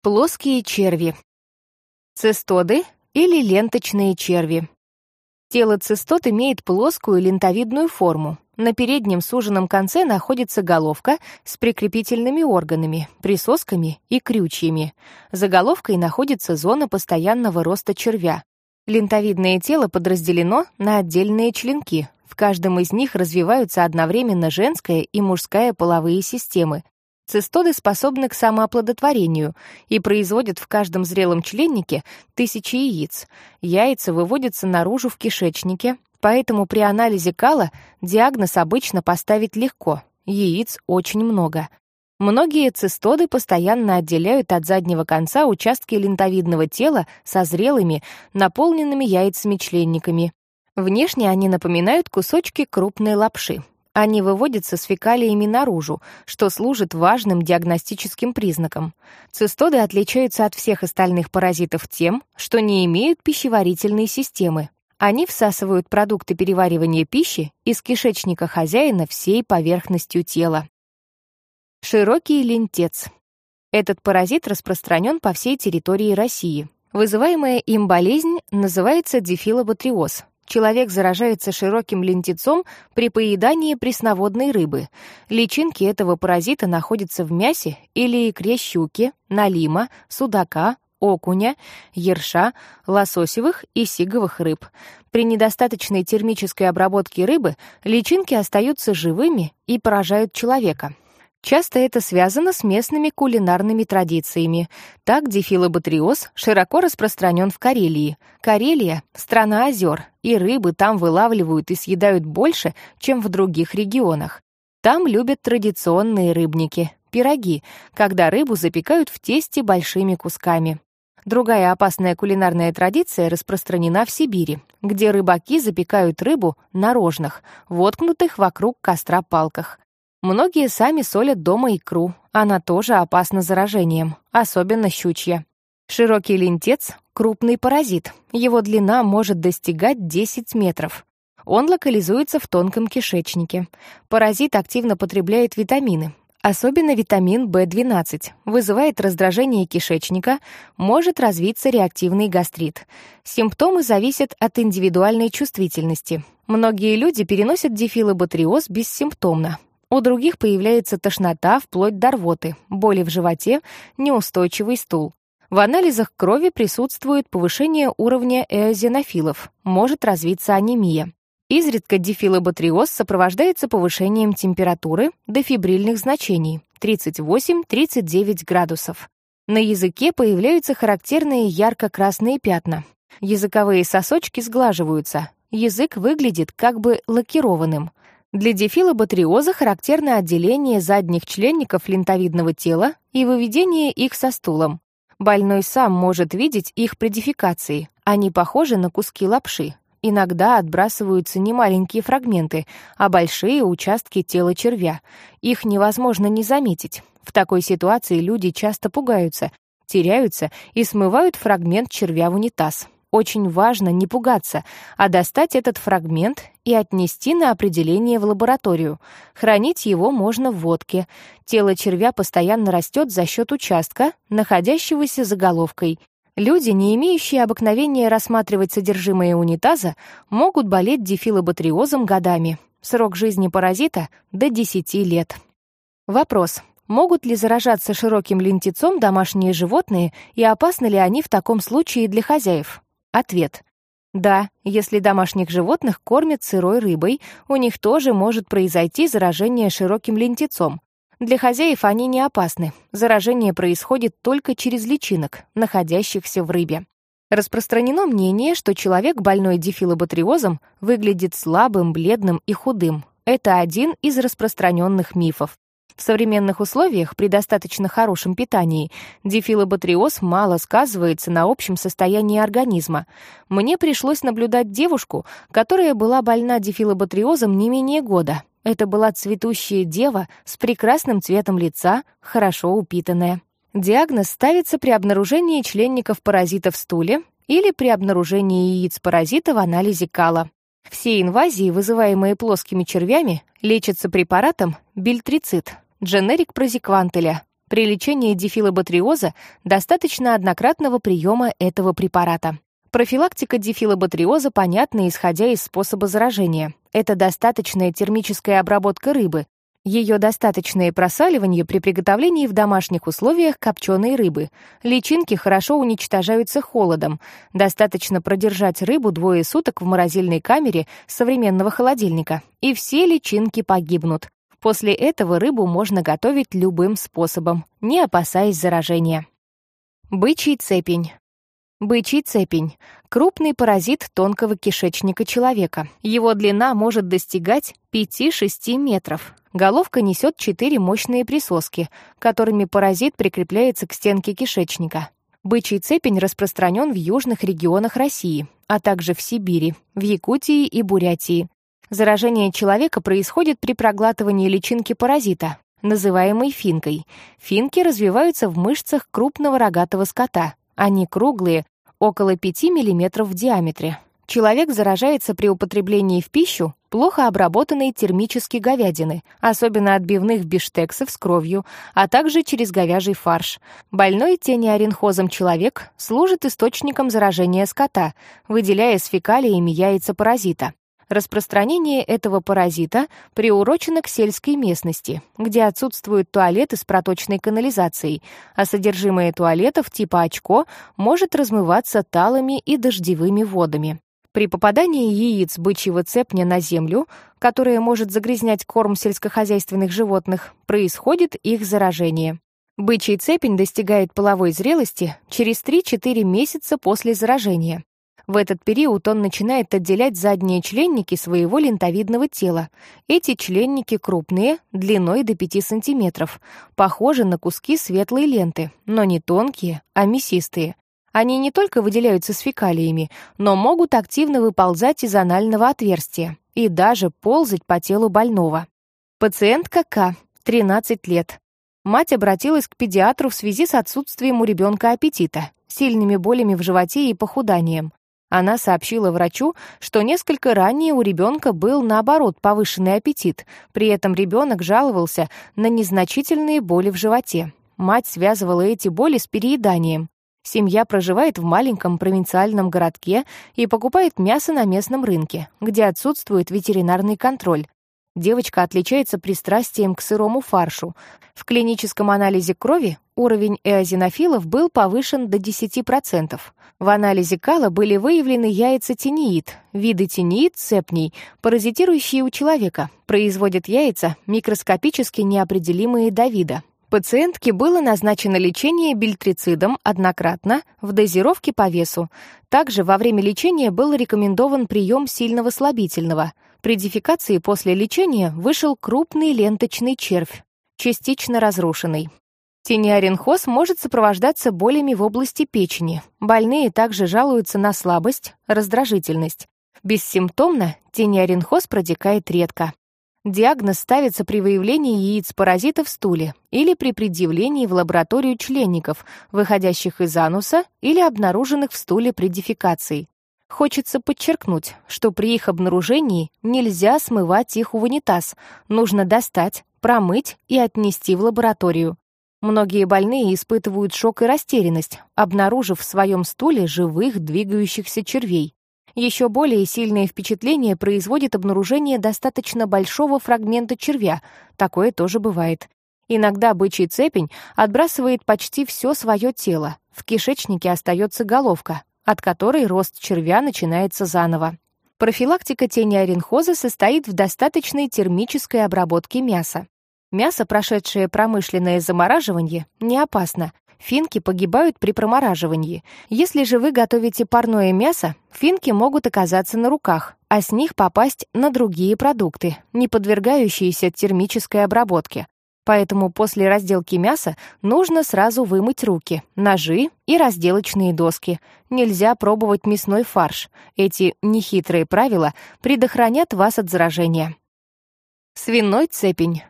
Плоские черви. Цистоды или ленточные черви. Тело цистот имеет плоскую лентовидную форму. На переднем суженном конце находится головка с прикрепительными органами, присосками и крючьями. За головкой находится зона постоянного роста червя. Лентовидное тело подразделено на отдельные членки. В каждом из них развиваются одновременно женская и мужская половые системы, Цистоды способны к самооплодотворению и производят в каждом зрелом членнике тысячи яиц. Яйца выводятся наружу в кишечнике, поэтому при анализе кала диагноз обычно поставить легко. Яиц очень много. Многие цистоды постоянно отделяют от заднего конца участки лентовидного тела со зрелыми, наполненными яйцами-членниками. Внешне они напоминают кусочки крупной лапши. Они выводятся с фекалиями наружу, что служит важным диагностическим признаком. Цистоды отличаются от всех остальных паразитов тем, что не имеют пищеварительной системы. Они всасывают продукты переваривания пищи из кишечника хозяина всей поверхностью тела. Широкий лентец. Этот паразит распространен по всей территории России. Вызываемая им болезнь называется дифилоботриоз, Человек заражается широким лентицом при поедании пресноводной рыбы. Личинки этого паразита находятся в мясе или икре щуки, налима, судака, окуня, ерша, лососевых и сиговых рыб. При недостаточной термической обработке рыбы личинки остаются живыми и поражают человека. Часто это связано с местными кулинарными традициями. Так дифилобатриоз широко распространен в Карелии. Карелия — страна озер, и рыбы там вылавливают и съедают больше, чем в других регионах. Там любят традиционные рыбники — пироги, когда рыбу запекают в тесте большими кусками. Другая опасная кулинарная традиция распространена в Сибири, где рыбаки запекают рыбу на рожнах, воткнутых вокруг костра палках. Многие сами солят дома икру, она тоже опасна заражением, особенно щучья. Широкий лентец — крупный паразит, его длина может достигать 10 метров. Он локализуется в тонком кишечнике. Паразит активно потребляет витамины, особенно витамин В12, вызывает раздражение кишечника, может развиться реактивный гастрит. Симптомы зависят от индивидуальной чувствительности. Многие люди переносят дифилобатриоз бессимптомно, у других появляется тошнота вплоть до рвоты, боли в животе, неустойчивый стул. В анализах крови присутствует повышение уровня эозинофилов, может развиться анемия. Изредка дифилобатриоз сопровождается повышением температуры до фибрильных значений 38-39 градусов. На языке появляются характерные ярко-красные пятна. Языковые сосочки сглаживаются. Язык выглядит как бы лакированным. Для дифилобатриоза характерно отделение задних членников лентовидного тела и выведение их со стулом. Больной сам может видеть их при дефекации. Они похожи на куски лапши. Иногда отбрасываются не маленькие фрагменты, а большие участки тела червя. Их невозможно не заметить. В такой ситуации люди часто пугаются, теряются и смывают фрагмент червя в унитаз очень важно не пугаться, а достать этот фрагмент и отнести на определение в лабораторию. Хранить его можно в водке. Тело червя постоянно растет за счет участка, находящегося за головкой. Люди, не имеющие обыкновения рассматривать содержимое унитаза, могут болеть дифилобатриозом годами. Срок жизни паразита — до 10 лет. Вопрос. Могут ли заражаться широким лентицом домашние животные и опасны ли они в таком случае для хозяев? Ответ. Да, если домашних животных кормят сырой рыбой, у них тоже может произойти заражение широким лентицом. Для хозяев они не опасны. Заражение происходит только через личинок, находящихся в рыбе. Распространено мнение, что человек, больной дифилобатриозом, выглядит слабым, бледным и худым. Это один из распространенных мифов. В современных условиях при достаточно хорошем питании дифилобатриоз мало сказывается на общем состоянии организма. Мне пришлось наблюдать девушку, которая была больна дифилобатриозом не менее года. Это была цветущая дева с прекрасным цветом лица, хорошо упитанная. Диагноз ставится при обнаружении членников паразита в стуле или при обнаружении яиц паразита в анализе кала. Все инвазии, вызываемые плоскими червями, лечатся препаратом бильтрицит, дженерик прозиквантеля, При лечении дифилобатриоза достаточно однократного приема этого препарата. Профилактика дифилобатриоза понятна, исходя из способа заражения. Это достаточная термическая обработка рыбы, ее достаточное просаливание при приготовлении в домашних условиях копченой рыбы. Личинки хорошо уничтожаются холодом. Достаточно продержать рыбу двое суток в морозильной камере современного холодильника, и все личинки погибнут. После этого рыбу можно готовить любым способом, не опасаясь заражения. Бычий цепень. Бычий цепень — крупный паразит тонкого кишечника человека. Его длина может достигать 5-6 метров. Головка несет четыре мощные присоски, которыми паразит прикрепляется к стенке кишечника. Бычий цепень распространен в южных регионах России, а также в Сибири, в Якутии и Бурятии. Заражение человека происходит при проглатывании личинки паразита, называемой финкой. Финки развиваются в мышцах крупного рогатого скота, они круглые, около 5 мм в диаметре. Человек заражается при употреблении в пищу плохо обработанной термически говядины, особенно отбивных биштексов с кровью, а также через говяжий фарш. Больной тениоринхозом человек служит источником заражения скота, выделяя с фекалиями яйца паразита. Распространение этого паразита приурочено к сельской местности, где отсутствуют туалеты с проточной канализацией, а содержимое туалетов типа очко может размываться талыми и дождевыми водами. При попадании яиц бычьего цепня на землю, которая может загрязнять корм сельскохозяйственных животных, происходит их заражение. Бычий цепень достигает половой зрелости через 3-4 месяца после заражения. В этот период он начинает отделять задние членники своего лентовидного тела. Эти членники крупные, длиной до 5 сантиметров, похожи на куски светлой ленты, но не тонкие, а мясистые. Они не только выделяются с фекалиями, но могут активно выползать из анального отверстия и даже ползать по телу больного. Пациентка К, 13 лет. Мать обратилась к педиатру в связи с отсутствием у ребенка аппетита, сильными болями в животе и похуданием. Она сообщила врачу, что несколько ранее у ребенка был, наоборот, повышенный аппетит, при этом ребенок жаловался на незначительные боли в животе. Мать связывала эти боли с перееданием. Семья проживает в маленьком провинциальном городке и покупает мясо на местном рынке, где отсутствует ветеринарный контроль. Девочка отличается пристрастием к сырому фаршу. В клиническом анализе крови уровень эозинофилов был повышен до 10%. В анализе кала были выявлены яйца тениит, виды тениит цепней, паразитирующие у человека, производят яйца микроскопически неопределимые до вида. Пациентке было назначено лечение бильтрицидом однократно в дозировке по весу. Также во время лечения был рекомендован прием сильного слабительного – при дефекации после лечения вышел крупный ленточный червь, частично разрушенный. Тениаринхоз может сопровождаться болями в области печени. Больные также жалуются на слабость, раздражительность. Бессимптомно тениаринхоз протекает редко. Диагноз ставится при выявлении яиц паразита в стуле или при предъявлении в лабораторию членников, выходящих из ануса или обнаруженных в стуле при дефекации. Хочется подчеркнуть, что при их обнаружении нельзя смывать их в унитаз, нужно достать, промыть и отнести в лабораторию. Многие больные испытывают шок и растерянность, обнаружив в своем стуле живых двигающихся червей. Еще более сильное впечатление производит обнаружение достаточно большого фрагмента червя, такое тоже бывает. Иногда бычий цепень отбрасывает почти все свое тело, в кишечнике остается головка, от которой рост червя начинается заново. Профилактика тениоринхоза состоит в достаточной термической обработке мяса. Мясо, прошедшее промышленное замораживание, не опасно. Финки погибают при промораживании. Если же вы готовите парное мясо, финки могут оказаться на руках, а с них попасть на другие продукты, не подвергающиеся термической обработке. Поэтому после разделки мяса нужно сразу вымыть руки, ножи и разделочные доски. Нельзя пробовать мясной фарш. Эти нехитрые правила предохранят вас от заражения. Свиной цепень.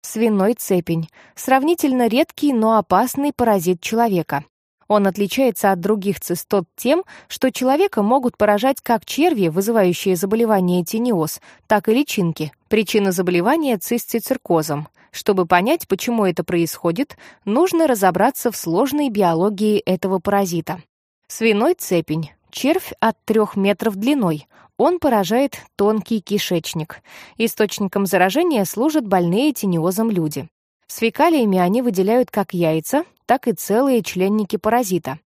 Свиной цепень — сравнительно редкий, но опасный паразит человека. Он отличается от других цистот тем, что человека могут поражать как черви, вызывающие заболевание тениоз, так и личинки. Причина заболевания — цистициркозом — Чтобы понять, почему это происходит, нужно разобраться в сложной биологии этого паразита. Свиной цепень — червь от 3 метров длиной. Он поражает тонкий кишечник. Источником заражения служат больные тениозом люди. С фекалиями они выделяют как яйца, так и целые членники паразита.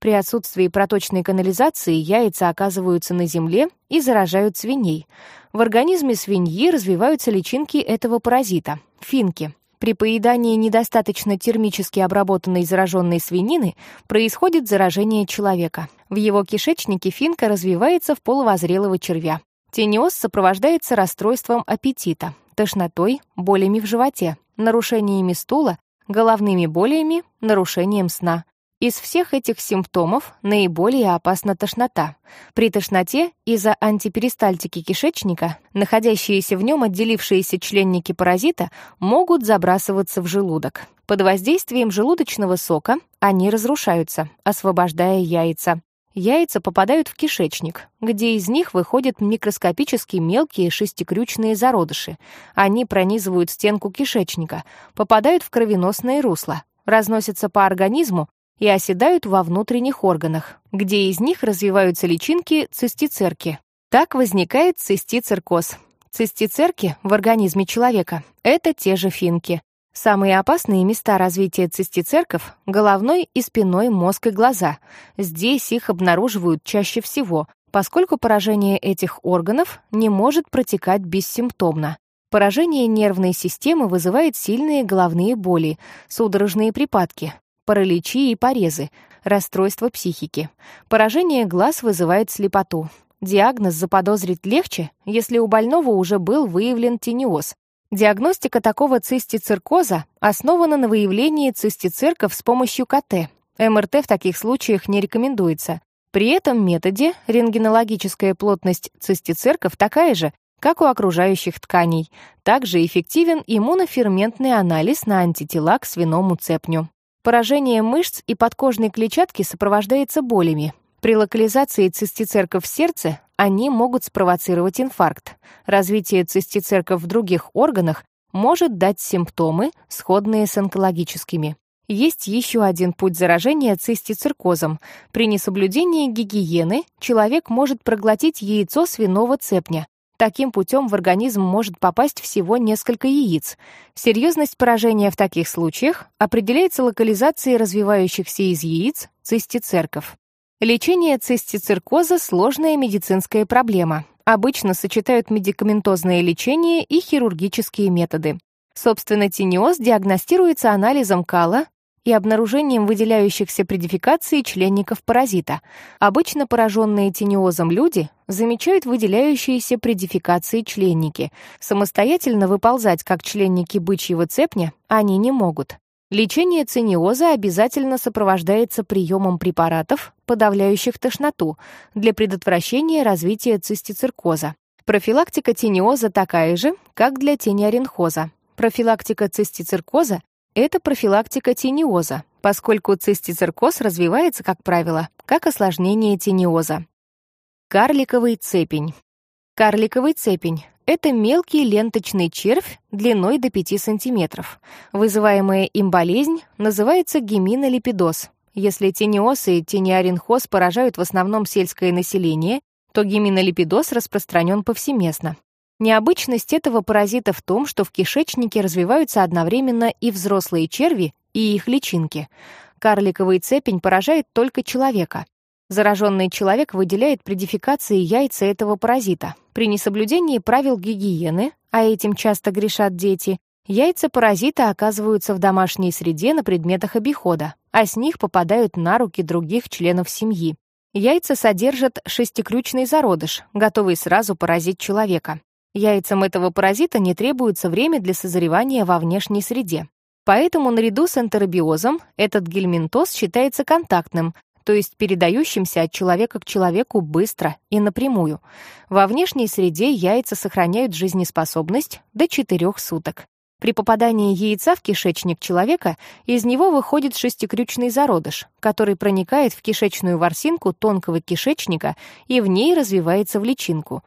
При отсутствии проточной канализации яйца оказываются на земле и заражают свиней. В организме свиньи развиваются личинки этого паразита — финки. При поедании недостаточно термически обработанной зараженной свинины происходит заражение человека. В его кишечнике финка развивается в полувозрелого червя. Тениоз сопровождается расстройством аппетита, тошнотой, болями в животе, нарушениями стула, головными болями, нарушением сна. Из всех этих симптомов наиболее опасна тошнота. При тошноте из-за антиперистальтики кишечника находящиеся в нем отделившиеся членники паразита могут забрасываться в желудок. Под воздействием желудочного сока они разрушаются, освобождая яйца. Яйца попадают в кишечник, где из них выходят микроскопически мелкие шестикрючные зародыши. Они пронизывают стенку кишечника, попадают в кровеносное русло, разносятся по организму и оседают во внутренних органах, где из них развиваются личинки цистицерки. Так возникает цистицеркоз. Цистицерки в организме человека — это те же финки. Самые опасные места развития цистицерков — головной и спиной мозг и глаза. Здесь их обнаруживают чаще всего, поскольку поражение этих органов не может протекать бессимптомно. Поражение нервной системы вызывает сильные головные боли, судорожные припадки, параличи и порезы, расстройство психики. Поражение глаз вызывает слепоту. Диагноз заподозрить легче, если у больного уже был выявлен тениоз. Диагностика такого цистицеркоза основана на выявлении цистицерков с помощью КТ. МРТ в таких случаях не рекомендуется. При этом методе рентгенологическая плотность цистицерков такая же, как у окружающих тканей. Также эффективен иммуноферментный анализ на антитела к свиному цепню. Поражение мышц и подкожной клетчатки сопровождается болями. При локализации цистицерков в сердце они могут спровоцировать инфаркт. Развитие цистицерков в других органах может дать симптомы, сходные с онкологическими. Есть еще один путь заражения цистицеркозом. При несоблюдении гигиены человек может проглотить яйцо свиного цепня, Таким путем в организм может попасть всего несколько яиц. Серьезность поражения в таких случаях определяется локализацией развивающихся из яиц цистицерков. Лечение цистицеркоза — сложная медицинская проблема. Обычно сочетают медикаментозное лечение и хирургические методы. Собственно, тениоз диагностируется анализом кала и обнаружением выделяющихся предификаций членников паразита. Обычно пораженные тениозом люди замечают выделяющиеся предификации членники. Самостоятельно выползать как членники бычьего цепня они не могут. Лечение цениоза обязательно сопровождается приемом препаратов, подавляющих тошноту, для предотвращения развития цистицеркоза. Профилактика тениоза такая же, как для тениоринхоза. Профилактика цистицеркоза это профилактика тениоза, поскольку цистицеркоз развивается, как правило, как осложнение тениоза. Карликовый цепень. Карликовый цепень — это мелкий ленточный червь длиной до 5 см. Вызываемая им болезнь называется геминолипидоз. Если тениоз и тениоринхоз поражают в основном сельское население, то геминолипидоз распространен повсеместно. Необычность этого паразита в том, что в кишечнике развиваются одновременно и взрослые черви, и их личинки. Карликовый цепень поражает только человека. Зараженный человек выделяет при дефекации яйца этого паразита. При несоблюдении правил гигиены, а этим часто грешат дети, яйца паразита оказываются в домашней среде на предметах обихода, а с них попадают на руки других членов семьи. Яйца содержат шестикрючный зародыш, готовый сразу поразить человека. Яйцам этого паразита не требуется время для созревания во внешней среде. Поэтому наряду с энтеробиозом этот гельминтоз считается контактным, то есть передающимся от человека к человеку быстро и напрямую. Во внешней среде яйца сохраняют жизнеспособность до 4 суток. При попадании яйца в кишечник человека из него выходит шестикрючный зародыш, который проникает в кишечную ворсинку тонкого кишечника и в ней развивается в личинку.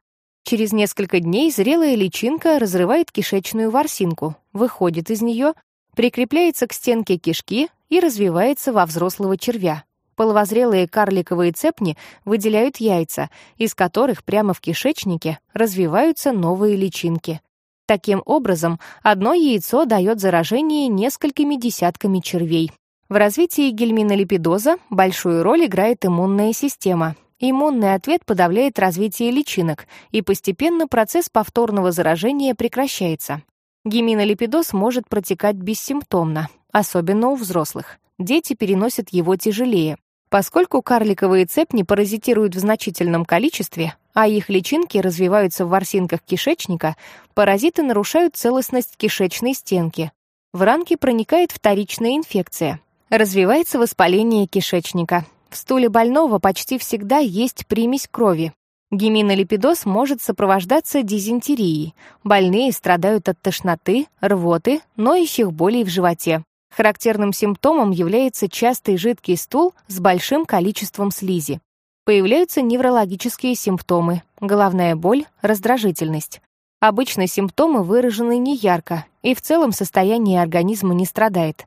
Через несколько дней зрелая личинка разрывает кишечную ворсинку, выходит из нее, прикрепляется к стенке кишки и развивается во взрослого червя. Половозрелые карликовые цепни выделяют яйца, из которых прямо в кишечнике развиваются новые личинки. Таким образом, одно яйцо дает заражение несколькими десятками червей. В развитии гельминолипидоза большую роль играет иммунная система. Иммунный ответ подавляет развитие личинок, и постепенно процесс повторного заражения прекращается. Геминолипидоз может протекать бессимптомно, особенно у взрослых. Дети переносят его тяжелее. Поскольку карликовые цепни паразитируют в значительном количестве, а их личинки развиваются в ворсинках кишечника, паразиты нарушают целостность кишечной стенки. В ранки проникает вторичная инфекция. Развивается воспаление кишечника. В стуле больного почти всегда есть примесь крови. Геминолипидоз может сопровождаться дизентерией. Больные страдают от тошноты, рвоты, ноющих болей в животе. Характерным симптомом является частый жидкий стул с большим количеством слизи. Появляются неврологические симптомы, головная боль, раздражительность. Обычно симптомы выражены неярко, и в целом состояние организма не страдает.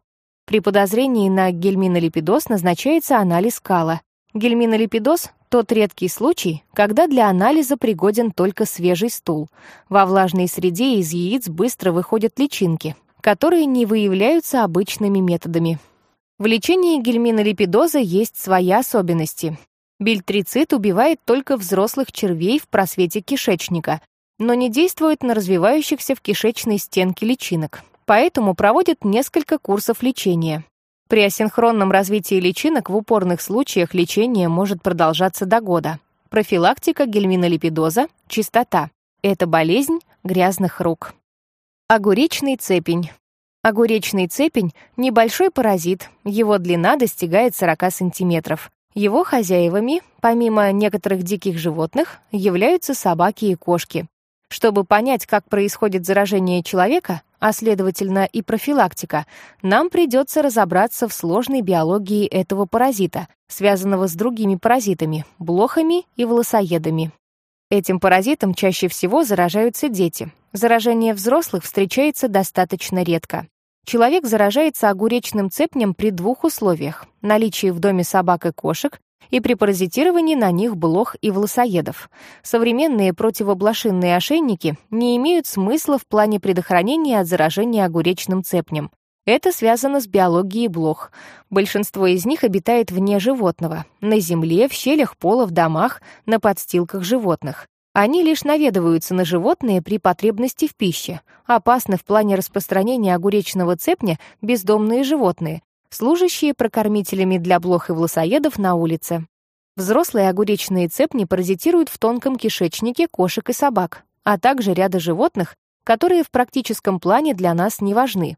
При подозрении на гельминолипидоз назначается анализ кала. Гельминолипидоз — тот редкий случай, когда для анализа пригоден только свежий стул. Во влажной среде из яиц быстро выходят личинки, которые не выявляются обычными методами. В лечении гельминолипидоза есть свои особенности. Бильтрицит убивает только взрослых червей в просвете кишечника, но не действует на развивающихся в кишечной стенке личинок, поэтому проводят несколько курсов лечения. При асинхронном развитии личинок в упорных случаях лечение может продолжаться до года. Профилактика гельминолипидоза, чистота. Это болезнь грязных рук. Огуречный цепень. Огуречный цепень — небольшой паразит, его длина достигает 40 сантиметров. Его хозяевами, помимо некоторых диких животных, являются собаки и кошки. Чтобы понять, как происходит заражение человека, а следовательно и профилактика, нам придется разобраться в сложной биологии этого паразита, связанного с другими паразитами, блохами и волосоедами. Этим паразитом чаще всего заражаются дети. Заражение взрослых встречается достаточно редко. Человек заражается огуречным цепнем при двух условиях — наличии в доме собак и кошек и при паразитировании на них блох и волосоедов. Современные противоблошинные ошейники не имеют смысла в плане предохранения от заражения огуречным цепнем. Это связано с биологией блох. Большинство из них обитает вне животного, на земле, в щелях пола в домах, на подстилках животных. Они лишь наведываются на животные при потребности в пище. Опасны в плане распространения огуречного цепня бездомные животные, служащие прокормителями для блох и власоедов на улице. Взрослые огуречные цепни паразитируют в тонком кишечнике кошек и собак, а также ряда животных, которые в практическом плане для нас не важны.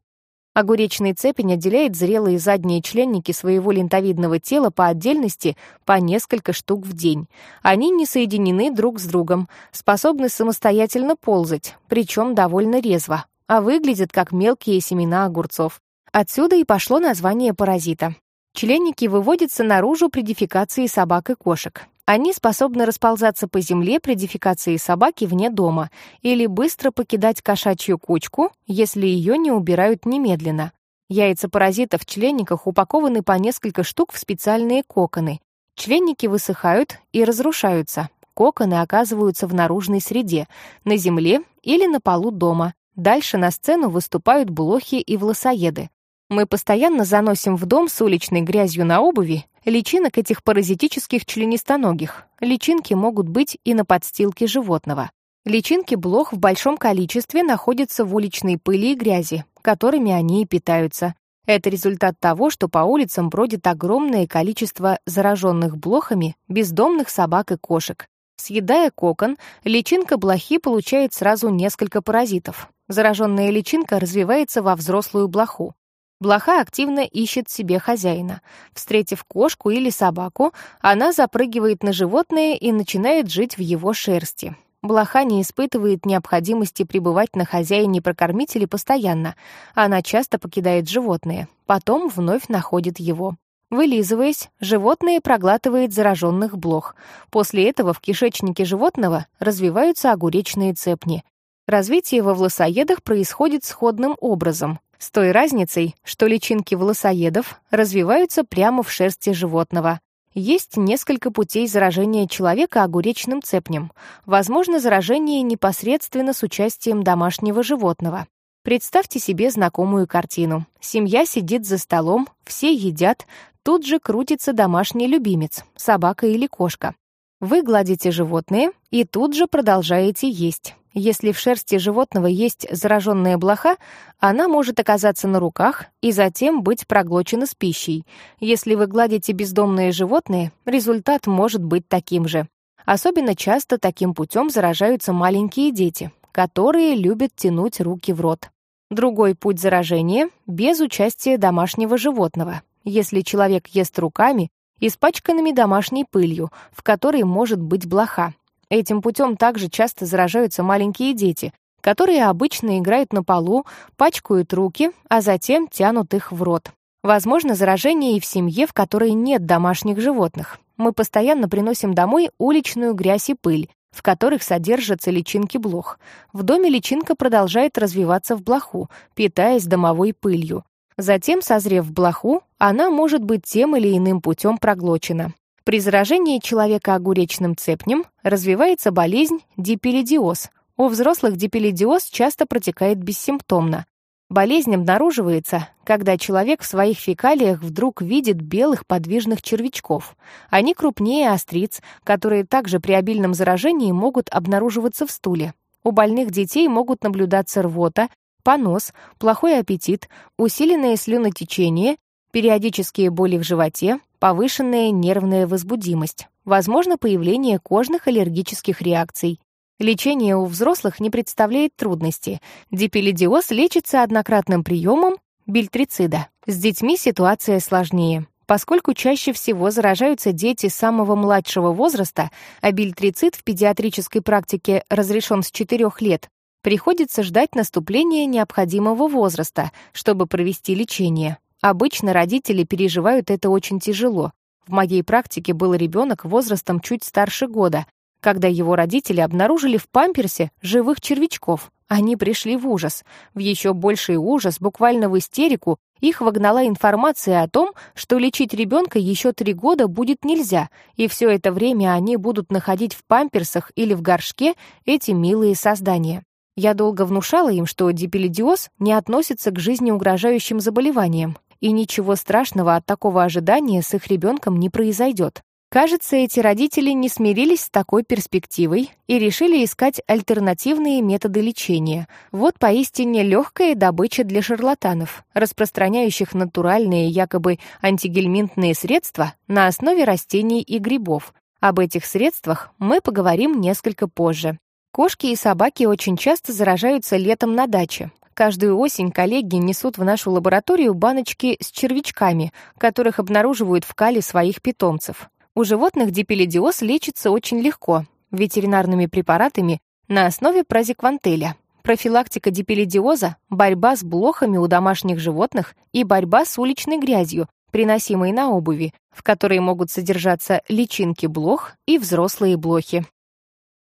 Огуречный цепень отделяет зрелые задние членники своего лентовидного тела по отдельности по несколько штук в день. Они не соединены друг с другом, способны самостоятельно ползать, причем довольно резво, а выглядят как мелкие семена огурцов. Отсюда и пошло название паразита. Членники выводятся наружу при дефекации собак и кошек. Они способны расползаться по земле при дефекации собаки вне дома или быстро покидать кошачью кучку, если ее не убирают немедленно. Яйца паразитов в членниках упакованы по несколько штук в специальные коконы. Членники высыхают и разрушаются. Коконы оказываются в наружной среде, на земле или на полу дома. Дальше на сцену выступают блохи и власоеды. Мы постоянно заносим в дом с уличной грязью на обуви личинок этих паразитических членистоногих. Личинки могут быть и на подстилке животного. Личинки блох в большом количестве находятся в уличной пыли и грязи, которыми они и питаются. Это результат того, что по улицам бродит огромное количество зараженных блохами бездомных собак и кошек. Съедая кокон, личинка блохи получает сразу несколько паразитов. Зараженная личинка развивается во взрослую блоху. Блоха активно ищет себе хозяина. Встретив кошку или собаку, она запрыгивает на животное и начинает жить в его шерсти. Блоха не испытывает необходимости пребывать на хозяине-прокормителе постоянно. Она часто покидает животное, потом вновь находит его. Вылизываясь, животное проглатывает зараженных блох. После этого в кишечнике животного развиваются огуречные цепни. Развитие во власоедах происходит сходным образом, с той разницей, что личинки волосоедов развиваются прямо в шерсти животного. Есть несколько путей заражения человека огуречным цепнем. Возможно заражение непосредственно с участием домашнего животного. Представьте себе знакомую картину. Семья сидит за столом, все едят, тут же крутится домашний любимец, собака или кошка. Вы гладите животное и тут же продолжаете есть. Если в шерсти животного есть зараженная блоха, она может оказаться на руках и затем быть проглочена с пищей. Если вы гладите бездомные животные, результат может быть таким же. Особенно часто таким путем заражаются маленькие дети, которые любят тянуть руки в рот. Другой путь заражения — без участия домашнего животного. Если человек ест руками, испачканными домашней пылью, в которой может быть блоха. Этим путем также часто заражаются маленькие дети, которые обычно играют на полу, пачкают руки, а затем тянут их в рот. Возможно заражение и в семье, в которой нет домашних животных. Мы постоянно приносим домой уличную грязь и пыль, в которых содержатся личинки блох. В доме личинка продолжает развиваться в блоху, питаясь домовой пылью. Затем, созрев в блоху, она может быть тем или иным путем проглочена. При заражении человека огуречным цепнем развивается болезнь дипелидиоз. У взрослых дипелидиоз часто протекает бессимптомно. Болезнь обнаруживается, когда человек в своих фекалиях вдруг видит белых подвижных червячков. Они крупнее остриц, которые также при обильном заражении могут обнаруживаться в стуле. У больных детей могут наблюдаться рвота, понос, плохой аппетит, усиленное слюнотечение, периодические боли в животе, повышенная нервная возбудимость, возможно появление кожных аллергических реакций. Лечение у взрослых не представляет трудности. Дипелидиоз лечится однократным приемом бильтрицида. С детьми ситуация сложнее. Поскольку чаще всего заражаются дети самого младшего возраста, а бильтрицид в педиатрической практике разрешен с 4 лет, приходится ждать наступления необходимого возраста, чтобы провести лечение. Обычно родители переживают это очень тяжело. В моей практике был ребенок возрастом чуть старше года, когда его родители обнаружили в памперсе живых червячков. Они пришли в ужас. В еще больший ужас, буквально в истерику, их вогнала информация о том, что лечить ребенка еще три года будет нельзя, и все это время они будут находить в памперсах или в горшке эти милые создания. Я долго внушала им, что дипелидиоз не относится к жизнеугрожающим заболеваниям, и ничего страшного от такого ожидания с их ребенком не произойдет. Кажется, эти родители не смирились с такой перспективой и решили искать альтернативные методы лечения. Вот поистине легкая добыча для шарлатанов, распространяющих натуральные якобы антигельминтные средства на основе растений и грибов. Об этих средствах мы поговорим несколько позже. Кошки и собаки очень часто заражаются летом на даче, Каждую осень коллеги несут в нашу лабораторию баночки с червячками, которых обнаруживают в кале своих питомцев. У животных дипелидиоз лечится очень легко, ветеринарными препаратами на основе празиквантеля. Профилактика дипелидиоза, борьба с блохами у домашних животных и борьба с уличной грязью, приносимой на обуви, в которой могут содержаться личинки блох и взрослые блохи.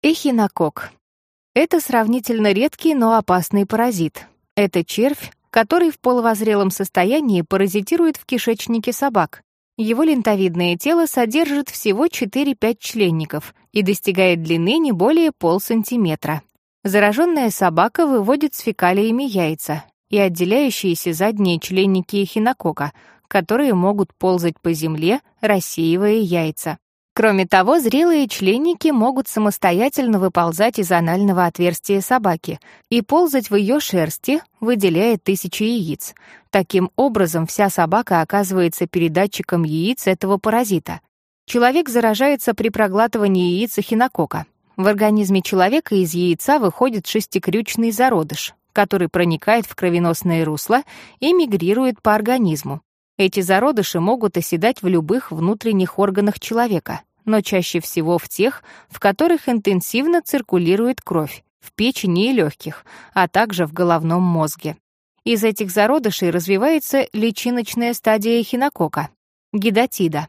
Эхинокок. Это сравнительно редкий, но опасный паразит. Это червь, который в полувозрелом состоянии паразитирует в кишечнике собак. Его лентовидное тело содержит всего 4-5 членников и достигает длины не более полсантиметра. Зараженная собака выводит с фекалиями яйца и отделяющиеся задние членники эхинокока, которые могут ползать по земле, рассеивая яйца. Кроме того, зрелые членники могут самостоятельно выползать из анального отверстия собаки и ползать в ее шерсти, выделяя тысячи яиц. Таким образом, вся собака оказывается передатчиком яиц этого паразита. Человек заражается при проглатывании яиц эхинокока. В организме человека из яйца выходит шестикрючный зародыш, который проникает в кровеносное русло и мигрирует по организму. Эти зародыши могут оседать в любых внутренних органах человека, но чаще всего в тех, в которых интенсивно циркулирует кровь, в печени и легких, а также в головном мозге. Из этих зародышей развивается личиночная стадия эхинокока. Гидатида.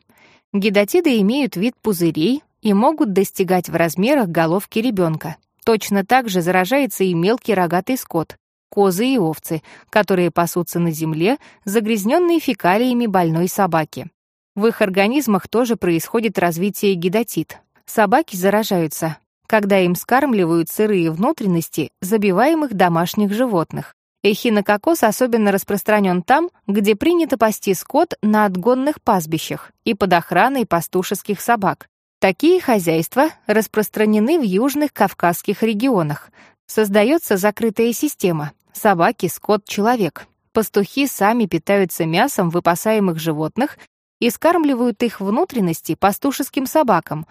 Гидатиды имеют вид пузырей и могут достигать в размерах головки ребенка. Точно так же заражается и мелкий рогатый скот, козы и овцы, которые пасутся на земле, загрязненные фекалиями больной собаки. В их организмах тоже происходит развитие гидатит. Собаки заражаются, когда им скармливают сырые внутренности забиваемых домашних животных. Эхинококоз особенно распространен там, где принято пасти скот на отгонных пастбищах и под охраной пастушеских собак. Такие хозяйства распространены в южных кавказских регионах. Создается закрытая система — собаки, скот, человек. Пастухи сами питаются мясом выпасаемых животных и скармливают их внутренности пастушеским собакам,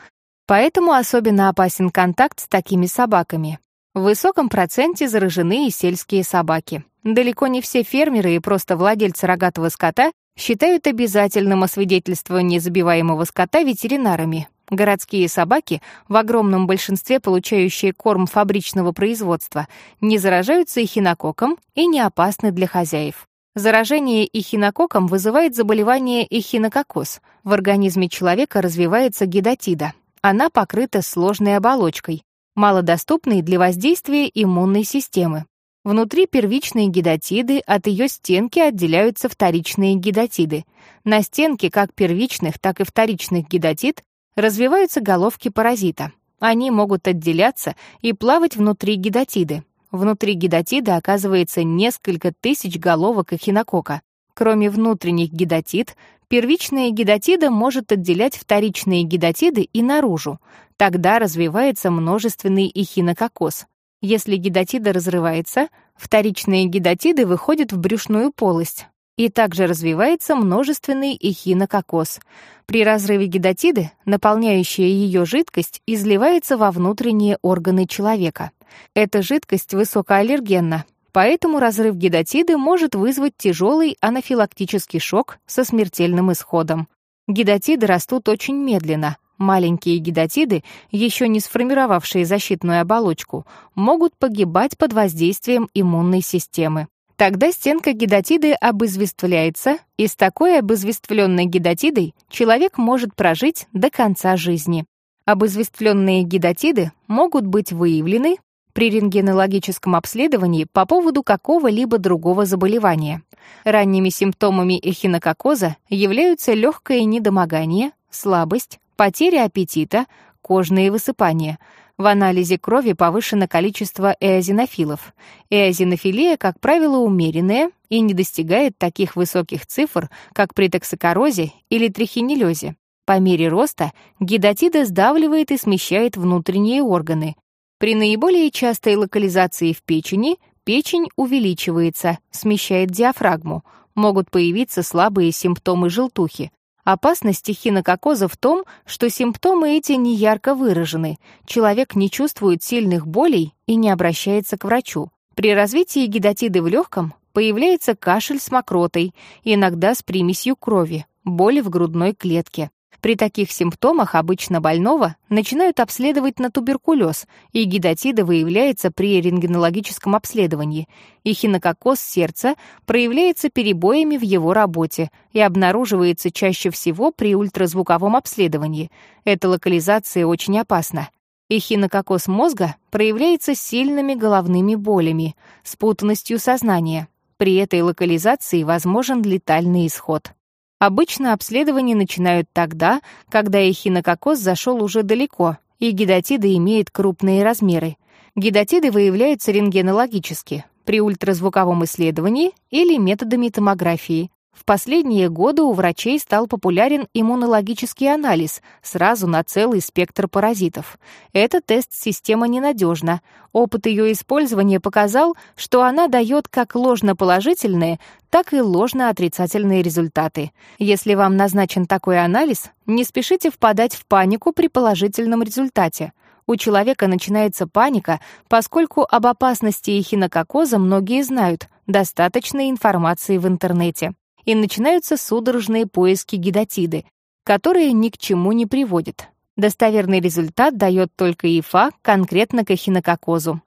поэтому особенно опасен контакт с такими собаками. В высоком проценте заражены и сельские собаки. Далеко не все фермеры и просто владельцы рогатого скота считают обязательным освидетельствование забиваемого скота ветеринарами. Городские собаки, в огромном большинстве получающие корм фабричного производства, не заражаются эхинококком и не опасны для хозяев. Заражение эхинококком вызывает заболевание эхинококоз. В организме человека развивается гидатида. Она покрыта сложной оболочкой, малодоступной для воздействия иммунной системы. Внутри первичные гидатиды, от ее стенки отделяются вторичные гидатиды. На стенке как первичных, так и вторичных гидатид развиваются головки паразита. Они могут отделяться и плавать внутри гидатиды. Внутри гидатида оказывается несколько тысяч головок эхинокока. Кроме внутренних гидатид, первичная гидатида может отделять вторичные гидатиды и наружу. Тогда развивается множественный эхинококоз. Если гидатида разрывается, вторичные гидатиды выходят в брюшную полость. И также развивается множественный эхинококоз. При разрыве гидатиды наполняющая ее жидкость изливается во внутренние органы человека. Эта жидкость высокоаллергенна, поэтому разрыв гидатиды может вызвать тяжелый анафилактический шок со смертельным исходом. Гидатиды растут очень медленно. Маленькие гидатиды, еще не сформировавшие защитную оболочку, могут погибать под воздействием иммунной системы. Тогда стенка гидатиды обызвествляется, и с такой обызвествленной гидатидой человек может прожить до конца жизни. Обызвествленные гидатиды могут быть выявлены при рентгенологическом обследовании по поводу какого-либо другого заболевания. Ранними симптомами эхинококоза являются легкое недомогание, слабость, потеря аппетита, кожные высыпания. В анализе крови повышено количество эозинофилов. Эозинофилия, как правило, умеренная и не достигает таких высоких цифр, как при токсикорозе или трихинеллезе. По мере роста гидатида сдавливает и смещает внутренние органы, при наиболее частой локализации в печени печень увеличивается, смещает диафрагму, могут появиться слабые симптомы желтухи. Опасность эхинококоза в том, что симптомы эти не ярко выражены, человек не чувствует сильных болей и не обращается к врачу. При развитии гидатиды в легком появляется кашель с мокротой, иногда с примесью крови, боли в грудной клетке. При таких симптомах обычно больного начинают обследовать на туберкулез, и гидатида выявляется при рентгенологическом обследовании. И хинококоз сердца проявляется перебоями в его работе и обнаруживается чаще всего при ультразвуковом обследовании. Эта локализация очень опасна. Эхинококоз мозга проявляется сильными головными болями, спутанностью сознания. При этой локализации возможен летальный исход. Обычно обследование начинают тогда, когда эхинококоз зашел уже далеко, и гидатида имеет крупные размеры. Гидатиды выявляются рентгенологически, при ультразвуковом исследовании или методами томографии. В последние годы у врачей стал популярен иммунологический анализ сразу на целый спектр паразитов. Эта тест-система ненадежна. Опыт ее использования показал, что она дает как ложноположительные, так и ложно-отрицательные результаты. Если вам назначен такой анализ, не спешите впадать в панику при положительном результате. У человека начинается паника, поскольку об опасности эхинококоза многие знают, достаточно информации в интернете и начинаются судорожные поиски гидатиды, которые ни к чему не приводят. Достоверный результат дает только ИФА конкретно к эхинококозу.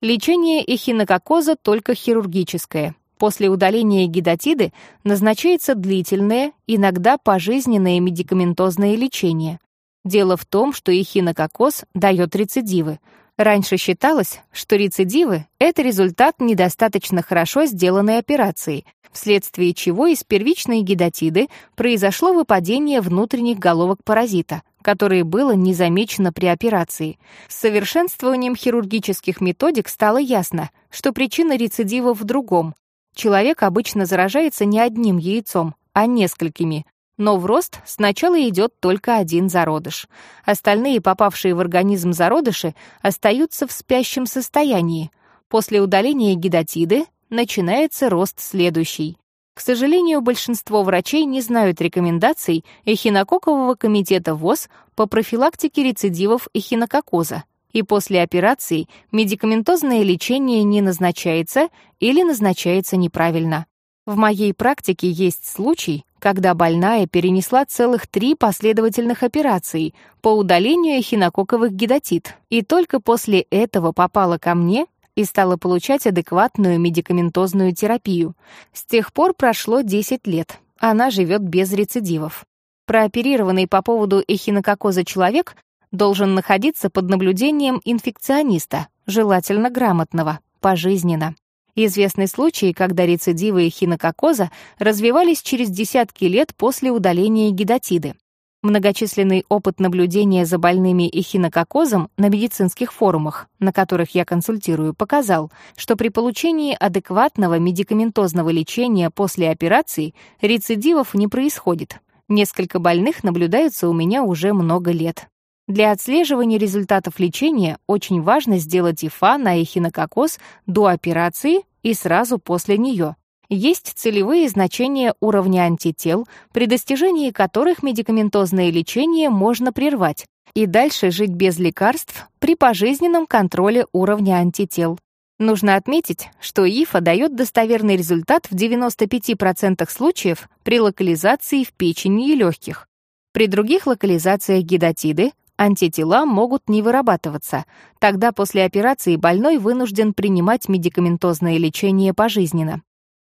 Лечение эхинококоза только хирургическое. После удаления гидатиды назначается длительное, иногда пожизненное медикаментозное лечение. Дело в том, что эхинококоз дает рецидивы. Раньше считалось, что рецидивы — это результат недостаточно хорошо сделанной операции, вследствие чего из первичной гидатиды произошло выпадение внутренних головок паразита, которое было не замечено при операции. С совершенствованием хирургических методик стало ясно, что причина рецидива в другом. Человек обычно заражается не одним яйцом, а несколькими, но в рост сначала идет только один зародыш. Остальные, попавшие в организм зародыши, остаются в спящем состоянии. После удаления гидатиды начинается рост следующий. К сожалению, большинство врачей не знают рекомендаций эхинококкового комитета ВОЗ по профилактике рецидивов эхинококоза, и после операции медикаментозное лечение не назначается или назначается неправильно. В моей практике есть случай, когда больная перенесла целых три последовательных операции по удалению эхинококковых гидатит, и только после этого попала ко мне и стала получать адекватную медикаментозную терапию. С тех пор прошло 10 лет. Она живет без рецидивов. Прооперированный по поводу эхинококоза человек должен находиться под наблюдением инфекциониста, желательно грамотного, пожизненно. Известны случаи, когда рецидивы эхинококоза развивались через десятки лет после удаления гидатиды. Многочисленный опыт наблюдения за больными эхинококозом на медицинских форумах, на которых я консультирую, показал, что при получении адекватного медикаментозного лечения после операции рецидивов не происходит. Несколько больных наблюдаются у меня уже много лет. Для отслеживания результатов лечения очень важно сделать ИФА на эхинококоз до операции и сразу после нее. Есть целевые значения уровня антител, при достижении которых медикаментозное лечение можно прервать и дальше жить без лекарств при пожизненном контроле уровня антител. Нужно отметить, что ИФА дает достоверный результат в 95% случаев при локализации в печени и легких. При других локализациях гидатиды антитела могут не вырабатываться. Тогда после операции больной вынужден принимать медикаментозное лечение пожизненно.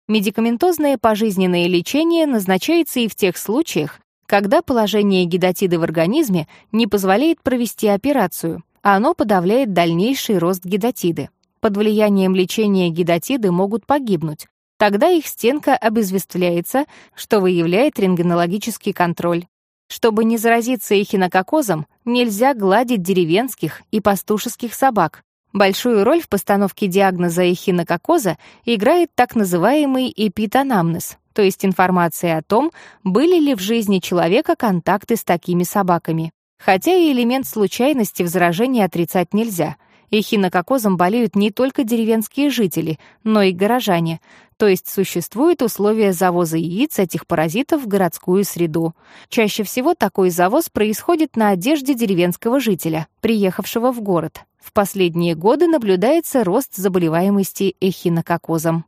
Медикаментозное пожизненное лечение назначается и в тех случаях, когда положение гидатиды в организме не позволяет провести операцию, а оно подавляет дальнейший рост гидатиды. Под влиянием лечения гидатиды могут погибнуть. Тогда их стенка обезвествляется, что выявляет рентгенологический контроль. Чтобы не заразиться эхинококозом, нельзя гладить деревенских и пастушеских собак. Большую роль в постановке диагноза эхинококоза играет так называемый эпитанамнез, то есть информация о том, были ли в жизни человека контакты с такими собаками. Хотя и элемент случайности в заражении отрицать нельзя. Эхинококозом болеют не только деревенские жители, но и горожане, то есть существуют условия завоза яиц этих паразитов в городскую среду. Чаще всего такой завоз происходит на одежде деревенского жителя, приехавшего в город. В последние годы наблюдается рост заболеваемости эхинококозом.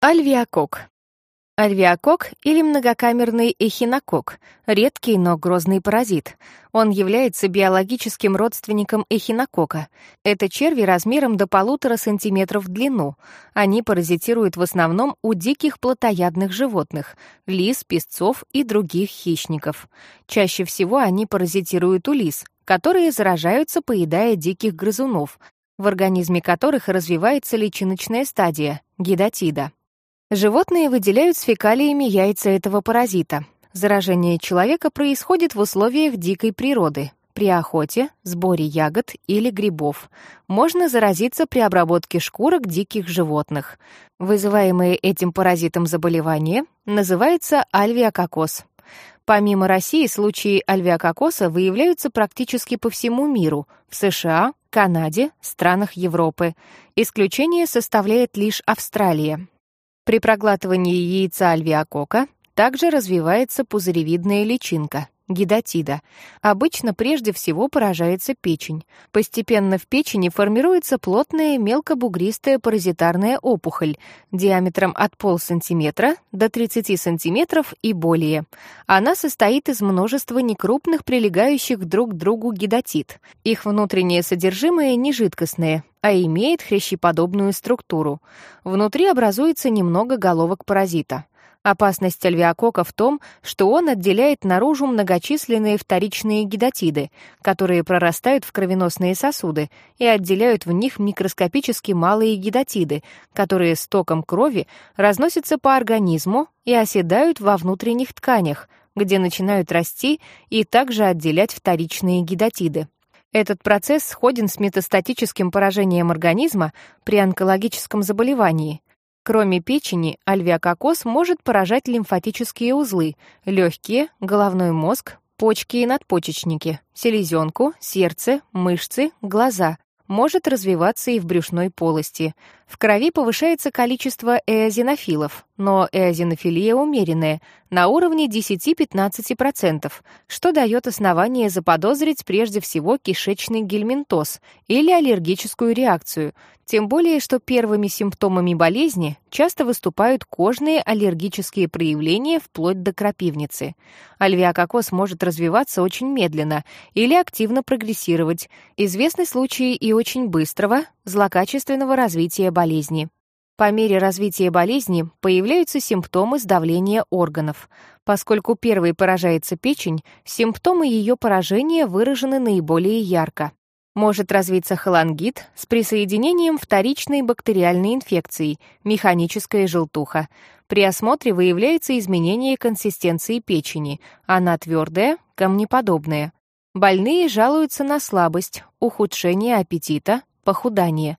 Альвиакок. Альвиакок или многокамерный эхинокок — редкий, но грозный паразит. Он является биологическим родственником эхинокока. Это черви размером до полутора сантиметров в длину. Они паразитируют в основном у диких плотоядных животных — лис, песцов и других хищников. Чаще всего они паразитируют у лис, которые заражаются, поедая диких грызунов, в организме которых развивается личиночная стадия — гидатида. Животные выделяют с фекалиями яйца этого паразита. Заражение человека происходит в условиях дикой природы, при охоте, сборе ягод или грибов. Можно заразиться при обработке шкурок диких животных. Вызываемое этим паразитом заболевание называется альвиококоз. Помимо России, случаи альвиококоса выявляются практически по всему миру, в США, Канаде, странах Европы. Исключение составляет лишь Австралия. При проглатывании яйца альвеокока также развивается пузыревидная личинка, гидатида. Обычно прежде всего поражается печень. Постепенно в печени формируется плотная мелкобугристая паразитарная опухоль диаметром от полсантиметра до 30 сантиметров и более. Она состоит из множества некрупных прилегающих друг к другу гидатид. Их внутреннее содержимое не жидкостное, а имеет хрящеподобную структуру. Внутри образуется немного головок паразита. Опасность альвеокока в том, что он отделяет наружу многочисленные вторичные гидатиды, которые прорастают в кровеносные сосуды и отделяют в них микроскопически малые гидатиды, которые с током крови разносятся по организму и оседают во внутренних тканях, где начинают расти и также отделять вторичные гидатиды. Этот процесс сходен с метастатическим поражением организма при онкологическом заболевании. Кроме печени, альвеококоз может поражать лимфатические узлы, легкие, головной мозг, почки и надпочечники, селезенку, сердце, мышцы, глаза, может развиваться и в брюшной полости. В крови повышается количество эозинофилов, но эозинофилия умеренная, на уровне 10-15%, что дает основание заподозрить прежде всего кишечный гельминтоз или аллергическую реакцию, тем более, что первыми симптомами болезни часто выступают кожные аллергические проявления вплоть до крапивницы. Альвеококоз может развиваться очень медленно или активно прогрессировать. Известны случаи и очень быстрого, злокачественного развития болезни. По мере развития болезни появляются симптомы сдавления органов. Поскольку первой поражается печень, симптомы ее поражения выражены наиболее ярко может развиться холангит с присоединением вторичной бактериальной инфекции, механическая желтуха. При осмотре выявляется изменение консистенции печени, она твердая, камнеподобная. Больные жалуются на слабость, ухудшение аппетита, похудание.